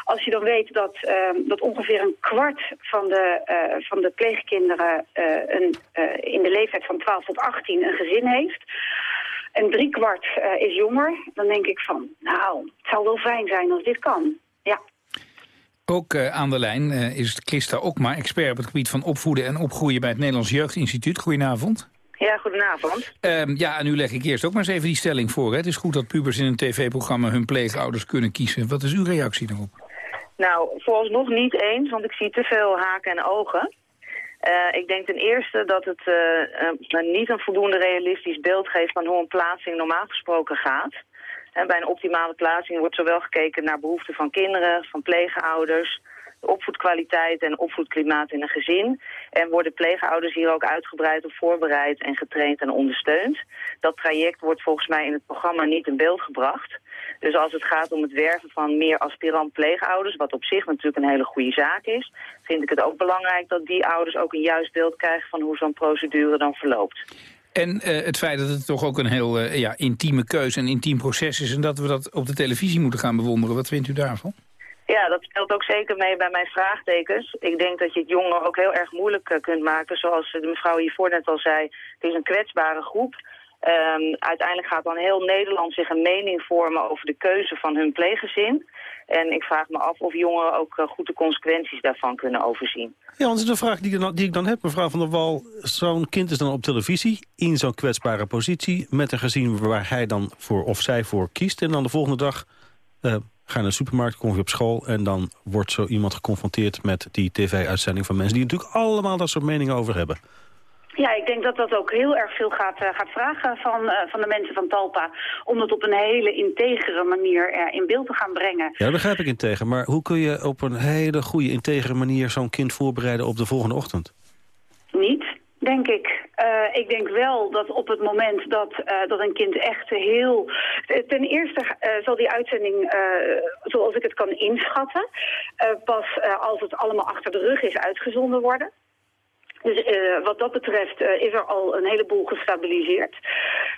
Als je dan weet dat, eh, dat ongeveer een kwart van de, van de pleegkinderen een, in de leeftijd van 12 tot 18 een gezin heeft en driekwart eh is jonger, dan denk ik van, nou, het zou wel fijn zijn als dit kan. Ja. Ook eh, aan de lijn eh, is Christa Okma, expert op het gebied van opvoeden en opgroeien bij het Nederlands Jeugdinstituut. Goedenavond. Ja, goedenavond. Ehm, ja, en nu leg ik eerst ook maar eens even die stelling voor. Hè. Het is goed dat pubers in een tv-programma hun pleegouders kunnen kiezen. Wat is uw reactie daarop? Nou, vooralsnog niet eens, want ik zie te veel haken en ogen. Eh, ik denk ten eerste dat het eh, eh, niet een voldoende realistisch beeld geeft van hoe een plaatsing normaal gesproken gaat. En bij een optimale plaatsing wordt zowel gekeken naar behoeften van kinderen, van pleegouders, de opvoedkwaliteit en opvoedklimaat in een gezin. En worden pleegouders hier ook uitgebreid op voorbereid en getraind en ondersteund. Dat traject wordt volgens mij in het programma niet in beeld gebracht. Dus als het gaat om het werven van meer aspirant pleegouders, wat op zich natuurlijk een hele goede zaak is, vind ik het ook belangrijk dat die ouders ook een juist beeld krijgen van hoe zo'n procedure dan verloopt. En eh, het feit dat het toch ook een heel eh, ja, intieme keuze en intiem proces is... en dat we dat op de televisie moeten gaan bewonderen. Wat vindt u daarvan? Ja, dat speelt ook zeker mee bij mijn vraagtekens. Ik denk dat je het jongeren ook heel erg moeilijk eh, kunt maken. Zoals de mevrouw hiervoor net al zei, het is een kwetsbare groep. Ehm, uiteindelijk gaat dan heel Nederland zich een mening vormen over de keuze van hun pleeggezin. En ik vraag me af of jongeren ook eh, goed de consequenties daarvan kunnen overzien. Ja, want het is een vraag die ik, dan, die ik dan heb, mevrouw Van der Wal. Zo'n kind is dan op televisie, in zo'n kwetsbare positie... met een gezin waar hij dan voor of zij voor kiest. En dan de volgende dag eh, ga naar de supermarkt, kom je op school... en dan wordt zo iemand geconfronteerd met die tv-uitzending van mensen... die natuurlijk allemaal dat soort meningen over hebben. Ja, ik denk dat dat ook heel erg veel gaat, eh, gaat vragen van, eh, van de mensen van Talpa... om het op een hele integere manier eh, in beeld te gaan brengen. Ja, daar begrijp ik in tegen. Maar hoe kun je op een hele goede, integere manier... zo'n kind voorbereiden op de volgende ochtend? Niet, denk ik. Ik denk wel dat op het moment dat, dat een kind echt heel... Ten eerste zal die uitzending, zoals ik het kan inschatten... pas als het allemaal achter de rug is uitgezonden worden. Dus wat dat betreft eh, is er al een heleboel gestabiliseerd.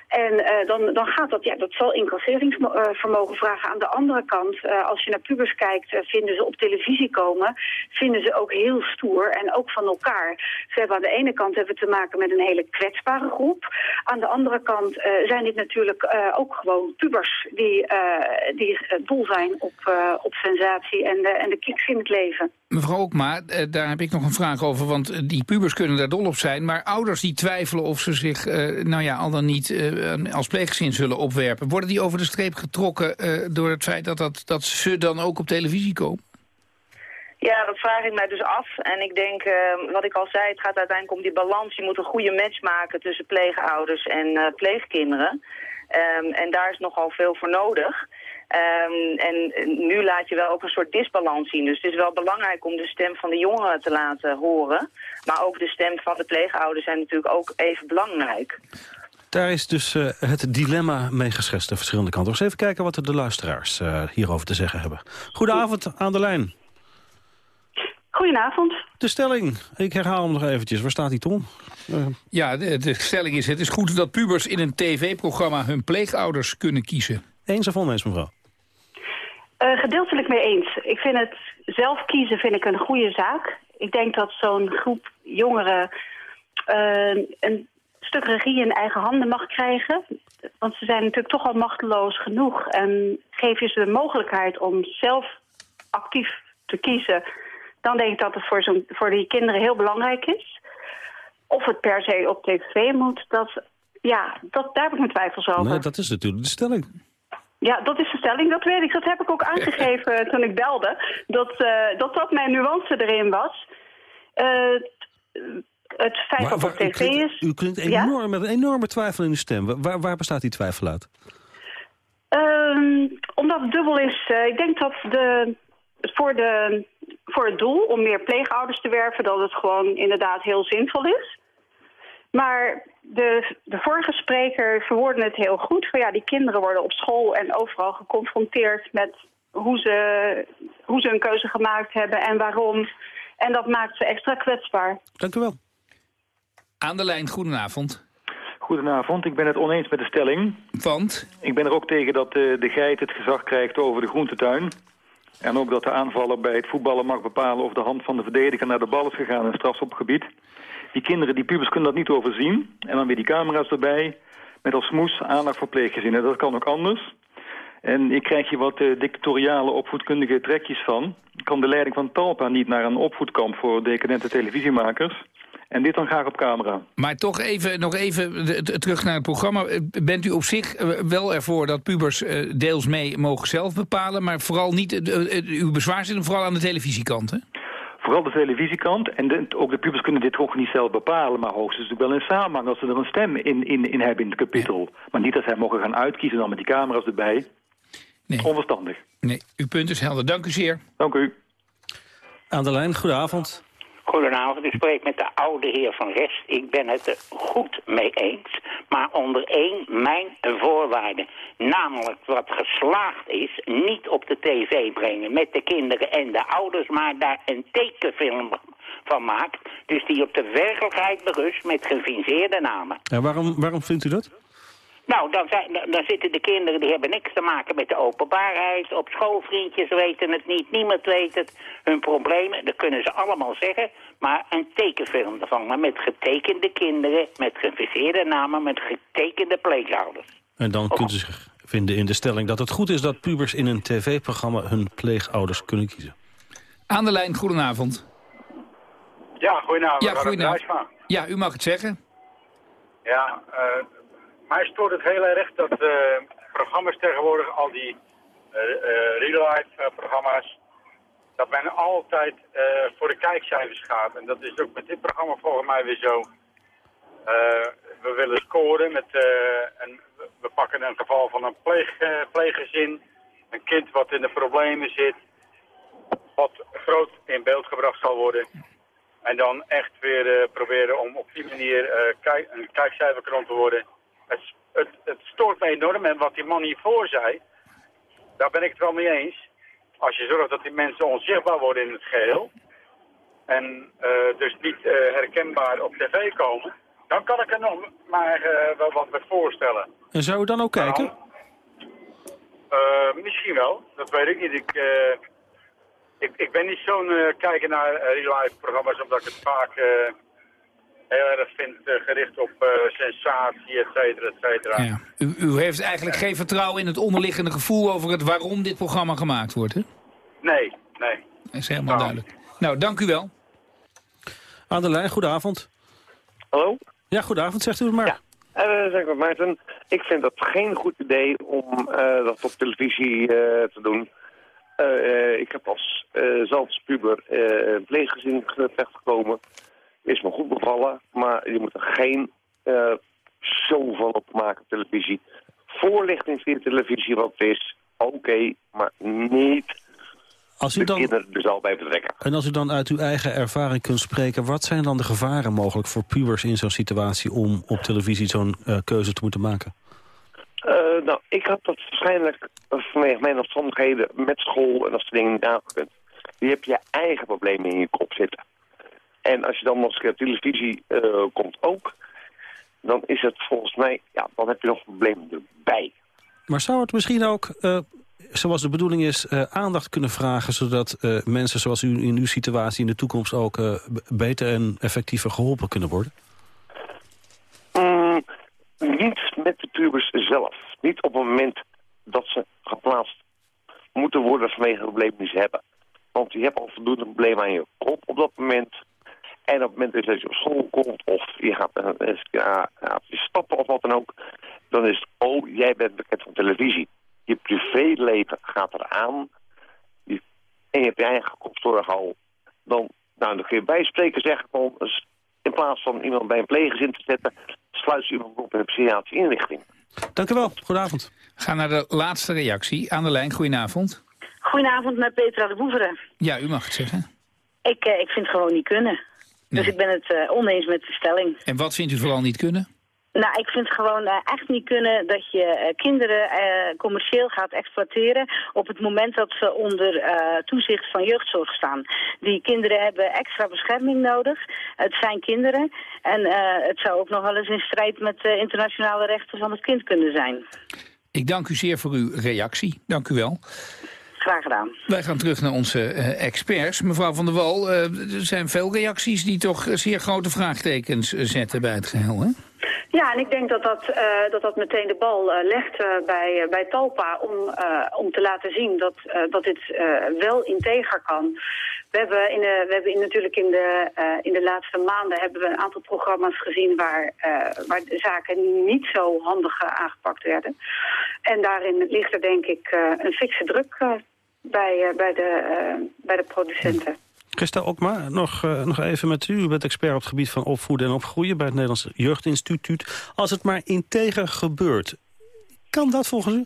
En eh, dan, dan gaat dat, ja, dat zal incasseringsvermogen vragen. Aan de andere kant, als je naar pubers kijkt, vinden ze op televisie komen, vinden ze ook heel stoer en ook van elkaar. Ze hebben aan de ene kant hebben we te maken met een hele kwetsbare groep. Aan de andere kant zijn dit natuurlijk ook gewoon pubers die, die doel zijn op, op sensatie en de, en de kicks in het leven. Mevrouw Okma, eh, daar heb ik nog een vraag over, want eh, die pubers kunnen daar dol op zijn. Maar ouders die twijfelen of ze zich eh, nou ja, al dan niet als pleeggezin zullen opwerpen... worden die over de streep getrokken door het feit dat, dat, dat ze dan ook op televisie komen? Ja, dat vraag ik mij dus af. En ik denk, wat ik al zei, het gaat uiteindelijk om die balans. Je moet een goede match maken tussen pleegouders en pleegkinderen. Ehm, en daar is nogal veel voor nodig. Ehm, en nu laat je wel ook een soort disbalans zien. Dus het is wel belangrijk om de stem van de jongeren te laten horen. Maar ook de stem van de pleegouders zijn natuurlijk ook even belangrijk. Daar is dus eh, het dilemma mee geschetst, de verschillende kanten. Eens even kijken wat de luisteraars eh, hierover te zeggen hebben. Goedenavond, aan de lijn. Goedenavond. De stelling, ik herhaal hem nog eventjes. Waar staat die, Tom? Eh, Ja, de, de stelling is, het is goed dat pubers in een tv-programma hun pleegouders kunnen kiezen. Eens of oneens, mevrouw? Eh, gedeeltelijk mee eens. Ik vind het zelf kiezen vind ik een goede zaak. Ik denk dat zo'n groep jongeren eh, een stuk regie in eigen handen mag krijgen. Want ze zijn natuurlijk toch al machteloos genoeg. En geef je ze de mogelijkheid om zelf actief te kiezen... dan denk ik dat het voor, voor die kinderen heel belangrijk is. Of het per se op tv moet, dat, ja, dat, daar heb ik mijn twijfels over. Nee, dat is natuurlijk de stelling. Ja, dat is de stelling, dat weet ik. Dat heb ik ook aangegeven toen ik belde. Dat, eh, dat dat mijn nuance erin was. Eh, het feit dat het tv klinkt, is... u klinkt Ja? enorm, met een enorme twijfel in uw stem. Waar, waar bestaat die twijfel uit? Ehm, omdat het dubbel is, eh, ik denk dat de, voor, de, voor het doel om meer pleegouders te werven... dat het gewoon inderdaad heel zinvol is. Maar de, de vorige spreker verwoordde het heel goed. Van ja, die kinderen worden op school en overal geconfronteerd met hoe ze, hoe ze een keuze gemaakt hebben en waarom. En dat maakt ze extra kwetsbaar. Dank u wel. Aan de lijn, goedenavond. Goedenavond, ik ben het oneens met de stelling. Want? Ik ben er ook tegen dat eh, de geit het gezag krijgt over de groentetuin. En ook dat de aanvaller bij het voetballen mag bepalen of de hand van de verdediger naar de bal is gegaan in het strafschopgebied. Die kinderen, die pubers kunnen dat niet overzien. En dan weer die camera's erbij, met als smoes aandacht voor pleeggezinnen. Dat kan ook anders. En ik krijg hier wat eh, dictatoriale opvoedkundige trekjes van. Kan de leiding van Talpa niet naar een opvoedkamp voor decadente televisiemakers? En dit dan graag op camera. Maar toch even, nog even terug naar het programma. Eh, Bent u op zich eh, wel ervoor dat pubers deels mee mogen zelf bepalen... maar vooral niet, uw bezwaar zit hem vooral aan de televisiekant, hè? Vooral de televisiekant. En de- ook de pubers kunnen dit ook niet zelf bepalen. Maar hoogstens natuurlijk wel in samenhang als ze er een stem in, in, in hebben in het kapitel. Maar niet dat zij mogen gaan uitkiezen dan met die camera's erbij. Nee. Onverstandig. Nee, uw punt is helder. Dank u zeer. Dank u. Aan de lijn, goedenavond. Goedenavond, ik spreek met de oude heer Van Rest. Ik ben het er goed mee eens, maar onder één mijn voorwaarde. Namelijk wat geslaagd is, niet op de tv brengen met de kinderen en de ouders, maar daar een tekenfilm van maakt. Dus die op de werkelijkheid berust met gefingeerde namen. En waarom, waarom vindt u dat? Nou, dan, zijn, dan- zitten de kinderen, die hebben niks te maken met de openbaarheid. Op schoolvriendjes weten het niet, niemand weet het. Hun problemen, dat kunnen ze allemaal zeggen. Maar een tekenfilm ervan, maar met getekende kinderen, met geviseerde namen, met getekende pleegouders. En dan kunt u zich vinden in de stelling dat het goed is dat pubers in een tv-programma hun pleegouders kunnen kiezen. Aan de lijn, goedenavond. Ja, goedenavond. Ja, goedenavond. Ja, u mag het zeggen. Ja, eh, mij stoort het heel erg dat eh, programma's tegenwoordig, al die eh, eh, real-life programma's, dat men altijd voor de kijkcijfers gaat. En dat is ook met dit programma volgens mij weer zo. We willen scoren met, en we- pakken een geval van een pleeg, pleeggezin, een kind wat in de problemen zit, wat groot in beeld gebracht zal worden. En dan echt weer proberen om op die manier eh, kijk, een kijkcijferkron te worden. Het, het, het stoort me enorm. En wat die man hiervoor zei, daar ben ik het wel mee eens. Als je zorgt dat die mensen onzichtbaar worden in het geheel. En eh, dus niet eh, herkenbaar op tv komen. Dan kan ik er nog maar eh, wel wat bij voorstellen. En zou u dan ook kijken? Eh, misschien wel, dat weet ik niet. Ik, ik, ik ben niet zo'n kijker naar real-life programma's, omdat ik het vaak heel erg vind eh, gericht op eh, sensatie, et cetera, et cetera. Ja. U, u heeft eigenlijk geen vertrouwen in het onderliggende gevoel over het waarom dit programma gemaakt wordt, hè? Nee, nee. Dat is helemaal duidelijk. Nou, dank u wel. Aan de lijn, goedenavond. Hallo? Ja, goedenavond, zegt u het maar. Eh zeg maar, Maarten, ik vind dat geen goed idee om eh, dat op televisie eh, te doen. Eh, eh, ik heb als uh, zelf als puber eh, een pleeggezin terechtgekomen. Is me goed bevallen, maar je moet er geen eh, show van op maken op televisie. Voorlichting via televisie wat het is, oké, maar niet Als u de dan, kinderen er zal bij betrekken. en als u dan uit uw eigen ervaring kunt spreken... wat zijn dan de gevaren mogelijk voor pubers in zo'n situatie... om op televisie zo'n eh, keuze te moeten maken? Eh, nou, ik had dat waarschijnlijk vanwege mijn omstandigheden met school en dat soort dingen niet aangekund. Je hebt je eigen problemen in je kop zitten. En als je dan nog eens televisie eh, komt ook, dan is het volgens mij, ja, dan heb je nog een probleem erbij. Maar zou het misschien ook, eh, zoals de bedoeling is, eh, aandacht kunnen vragen... zodat mensen zoals u in uw situatie in de toekomst ook beter en effectiever geholpen kunnen worden? Mm, niet met de pubers zelf. Niet op het moment dat ze geplaatst moeten worden vanwege problemen die ze hebben. Want je hebt al voldoende problemen aan je kop op dat moment. En op het moment dat je op school komt of je gaat ja, je stappen of wat dan ook. Dan is het, oh, jij bent bekend van televisie. Je privéleven gaat eraan. Je, en je hebt je eigen kopzorg al. Dan, nou, dan kun je bijspreken zeggen dus in plaats van iemand bij een pleeggezin te zetten... sluit je iemand op in een psychiatrische inrichting. Dank u wel. Goedenavond. Ga naar de laatste reactie. Aan de lijn, goedenavond. Goedenavond met Petra de Boeveren. Ja, u mag het zeggen. Ik, eh, ik vind het gewoon niet kunnen. Dus ik ben het eh, oneens met de stelling. En wat vindt u vooral niet kunnen? Nou, ik vind het gewoon eh, echt niet kunnen dat je eh, kinderen commercieel gaat exploiteren op het moment dat ze onder toezicht van jeugdzorg staan. Die kinderen hebben extra bescherming nodig. Het zijn kinderen en het zou ook nog wel eens in strijd met de internationale rechten van het kind kunnen zijn. Ik dank u zeer voor uw reactie. Dank u wel. Graag gedaan. Wij gaan terug naar onze eh, experts. Mevrouw Van der Wal, eh, er zijn veel reacties die toch eh, zeer grote vraagtekens zetten bij het geheel, hè? Ja, en ik denk dat dat, eh, dat, dat meteen de bal eh, legt eh, bij, bij Talpa om, om te laten zien dat, dat dit wel integer kan. We hebben, in de, we hebben in, natuurlijk in de, in de laatste maanden hebben we een aantal programma's gezien waar, waar de zaken niet zo handig aangepakt werden. En daarin ligt er denk ik een fikse druk bij, bij, de, bij de producenten. Christa Okma, nog, eh, nog even met u. U bent expert op het gebied van opvoeden en opgroeien... bij het Nederlands Jeugdinstituut. Als het maar integer gebeurt, kan dat volgens u?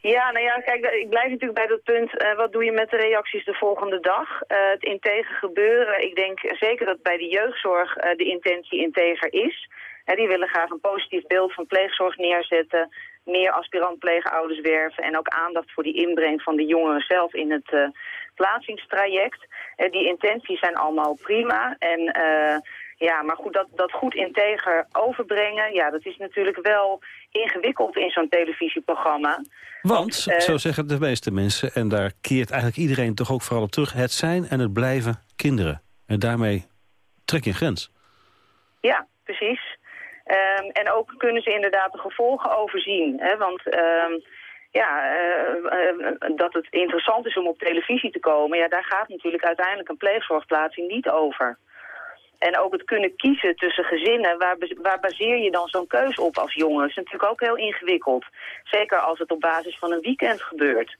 Ja, nou ja, kijk, ik blijf natuurlijk bij dat punt, eh, wat doe je met de reacties de volgende dag? Eh, het integer gebeuren, ik denk zeker dat bij de jeugdzorg de intentie integer is. Die willen graag een positief beeld van pleegzorg neerzetten, meer aspirant pleegouders werven en ook aandacht voor die inbreng van de jongeren zelf in het eh, plaatsingstraject. Eh, die intenties zijn allemaal prima en... eh, ja, maar goed, dat, dat goed integer overbrengen, ja, dat is natuurlijk wel ingewikkeld in zo'n televisieprogramma. Want, eh, zo zeggen de meeste mensen... en daar keert eigenlijk iedereen toch ook vooral op terug... het zijn en het blijven kinderen. En daarmee trek je een grens. Ja, precies. Ehm, en ook kunnen ze inderdaad de gevolgen overzien. Hè? Want ehm, ja, eh, eh, dat het interessant is om op televisie te komen... ja, daar gaat natuurlijk uiteindelijk een pleegzorgplaatsing niet over. En ook het kunnen kiezen tussen gezinnen, waar, waar baseer je dan zo'n keus op als jongen? Dat is natuurlijk ook heel ingewikkeld. Zeker als het op basis van een weekend gebeurt.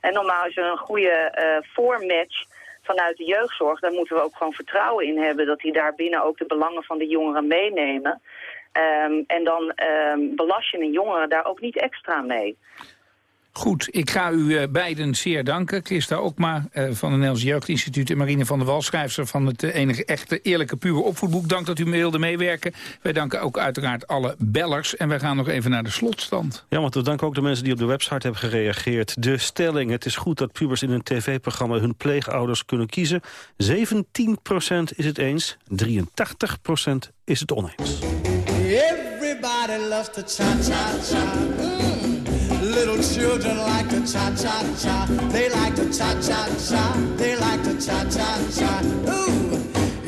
En normaal is er een goede eh voormatch vanuit de jeugdzorg. Daar moeten we ook gewoon vertrouwen in hebben dat die daar binnen ook de belangen van de jongeren meenemen. Ehm, en dan ehm, belast je een jongere daar ook niet extra mee. Goed, ik ga u eh, beiden zeer danken. Christa Okma eh, van het Nederlands Jeugdinstituut... en Marine van der Wal, schrijfster van het eh, enige echte eerlijke pure opvoedboek. Dank dat u wilde meewerken. Wij danken ook uiteraard alle bellers. En wij gaan nog even naar de slotstand. Ja, want we danken ook de mensen die op de website hebben gereageerd. De stelling, het is goed dat pubers in een tv-programma hun pleegouders kunnen kiezen. 17% is het eens, 83% is het oneens. Everybody loves to cha-cha-cha. Little children like to cha-cha-cha. They like to cha-cha-cha. They like to cha-cha-cha. Ooh,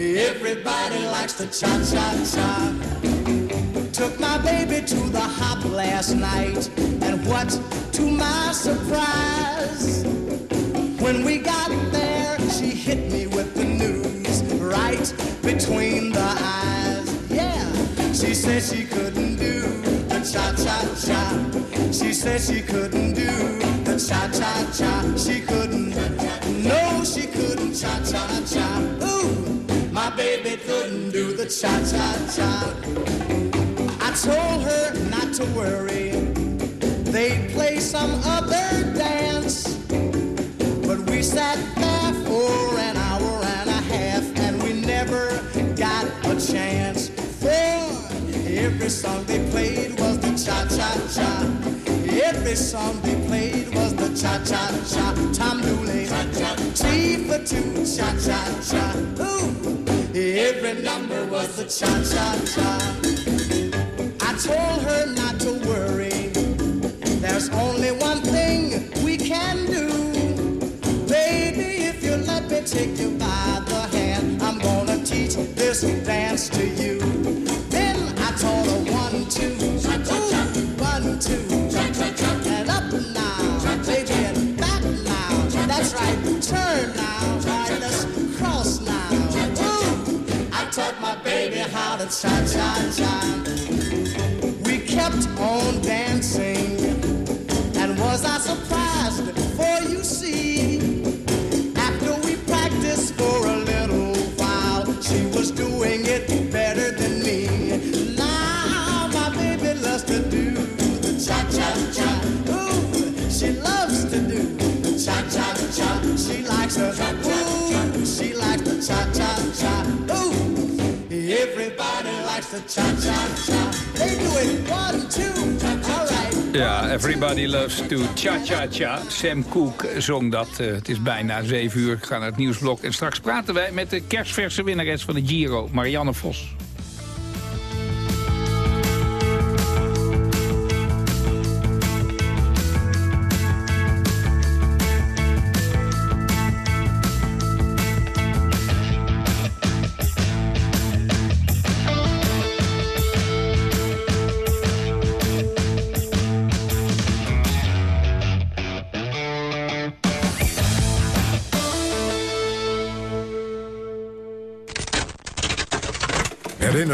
everybody likes to cha-cha-cha. Took my baby to the hop last night. And what to my surprise? When we got there, she hit me with the news right between the eyes. Yeah, she said she couldn't do the cha cha cha. She said she couldn't do the cha cha cha. She couldn't, no, she couldn't cha cha cha. Ooh, my baby couldn't do the cha cha cha. I told her not to worry, they'd play some other dance. But we sat there for an hour and a half and we never got a chance. For every song they played was the cha-cha-cha. Every song they played was the cha-cha-cha. Tom Dooley, T for two, cha-cha-cha. Ooh, every number was the cha-cha-cha. I told her not to worry. Baby how to cha-cha-cha. We kept on dancing. And was I surprised? For you see, after we practiced for a little while, she was doing it better than me. Now my baby loves to do the cha cha cha. Ooh, she loves to do the cha cha cha. She likes the ooh, the cha cha cha. They do it one two. Ja, Everybody Loves to Cha-Cha-Cha. Sam Cooke zong dat. Eh, het is bijna 7 uur. Ik ga naar het nieuwsblok. En straks praten wij met de kerstverse winnares van de Giro, Marianne Vos.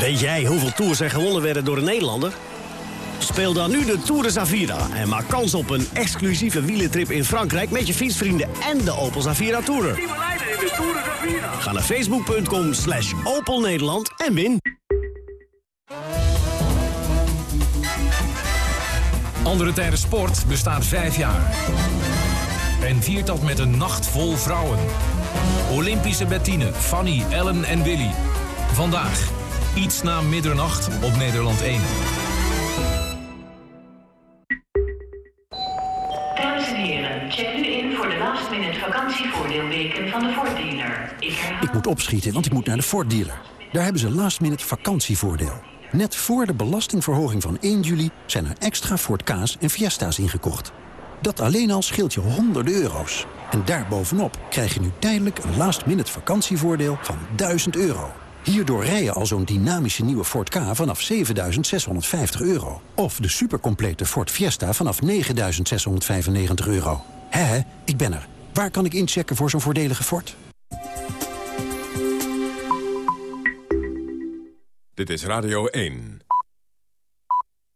Weet jij hoeveel tours er gewonnen werden door een Nederlander? Speel dan nu de Tour de Zavira en maak kans op een exclusieve wielentrip in Frankrijk... met je fietsvrienden en de Opel Zavira Tourer. Ga naar facebook.com slash Opel Nederland en win. Andere Tijden Sport bestaat vijf jaar. En viert dat met een nacht vol vrouwen. Olympische Bettine, Fanny, Ellen en Willy. Vandaag, iets na middernacht op Nederland 1. Dames en heren, check nu in voor de last minute vakantievoordeelweken van de Ford dealer. Ik herhaal... Ik moet opschieten, want ik moet naar de Ford dealer. Daar hebben ze last minute vakantievoordeel. Net voor de belastingverhoging van 1 juli zijn er extra Ford Ka's en Fiesta's ingekocht. Dat alleen al scheelt je honderden euro's. En daarbovenop krijg je nu tijdelijk een last-minute vakantievoordeel van 1000 euro. Hierdoor rij je al zo'n dynamische nieuwe Ford K vanaf 7650 euro. Of de supercomplete Ford Fiesta vanaf 9695 euro. Hè, ik ben er. Waar kan ik inchecken voor zo'n voordelige Ford? Dit is Radio 1.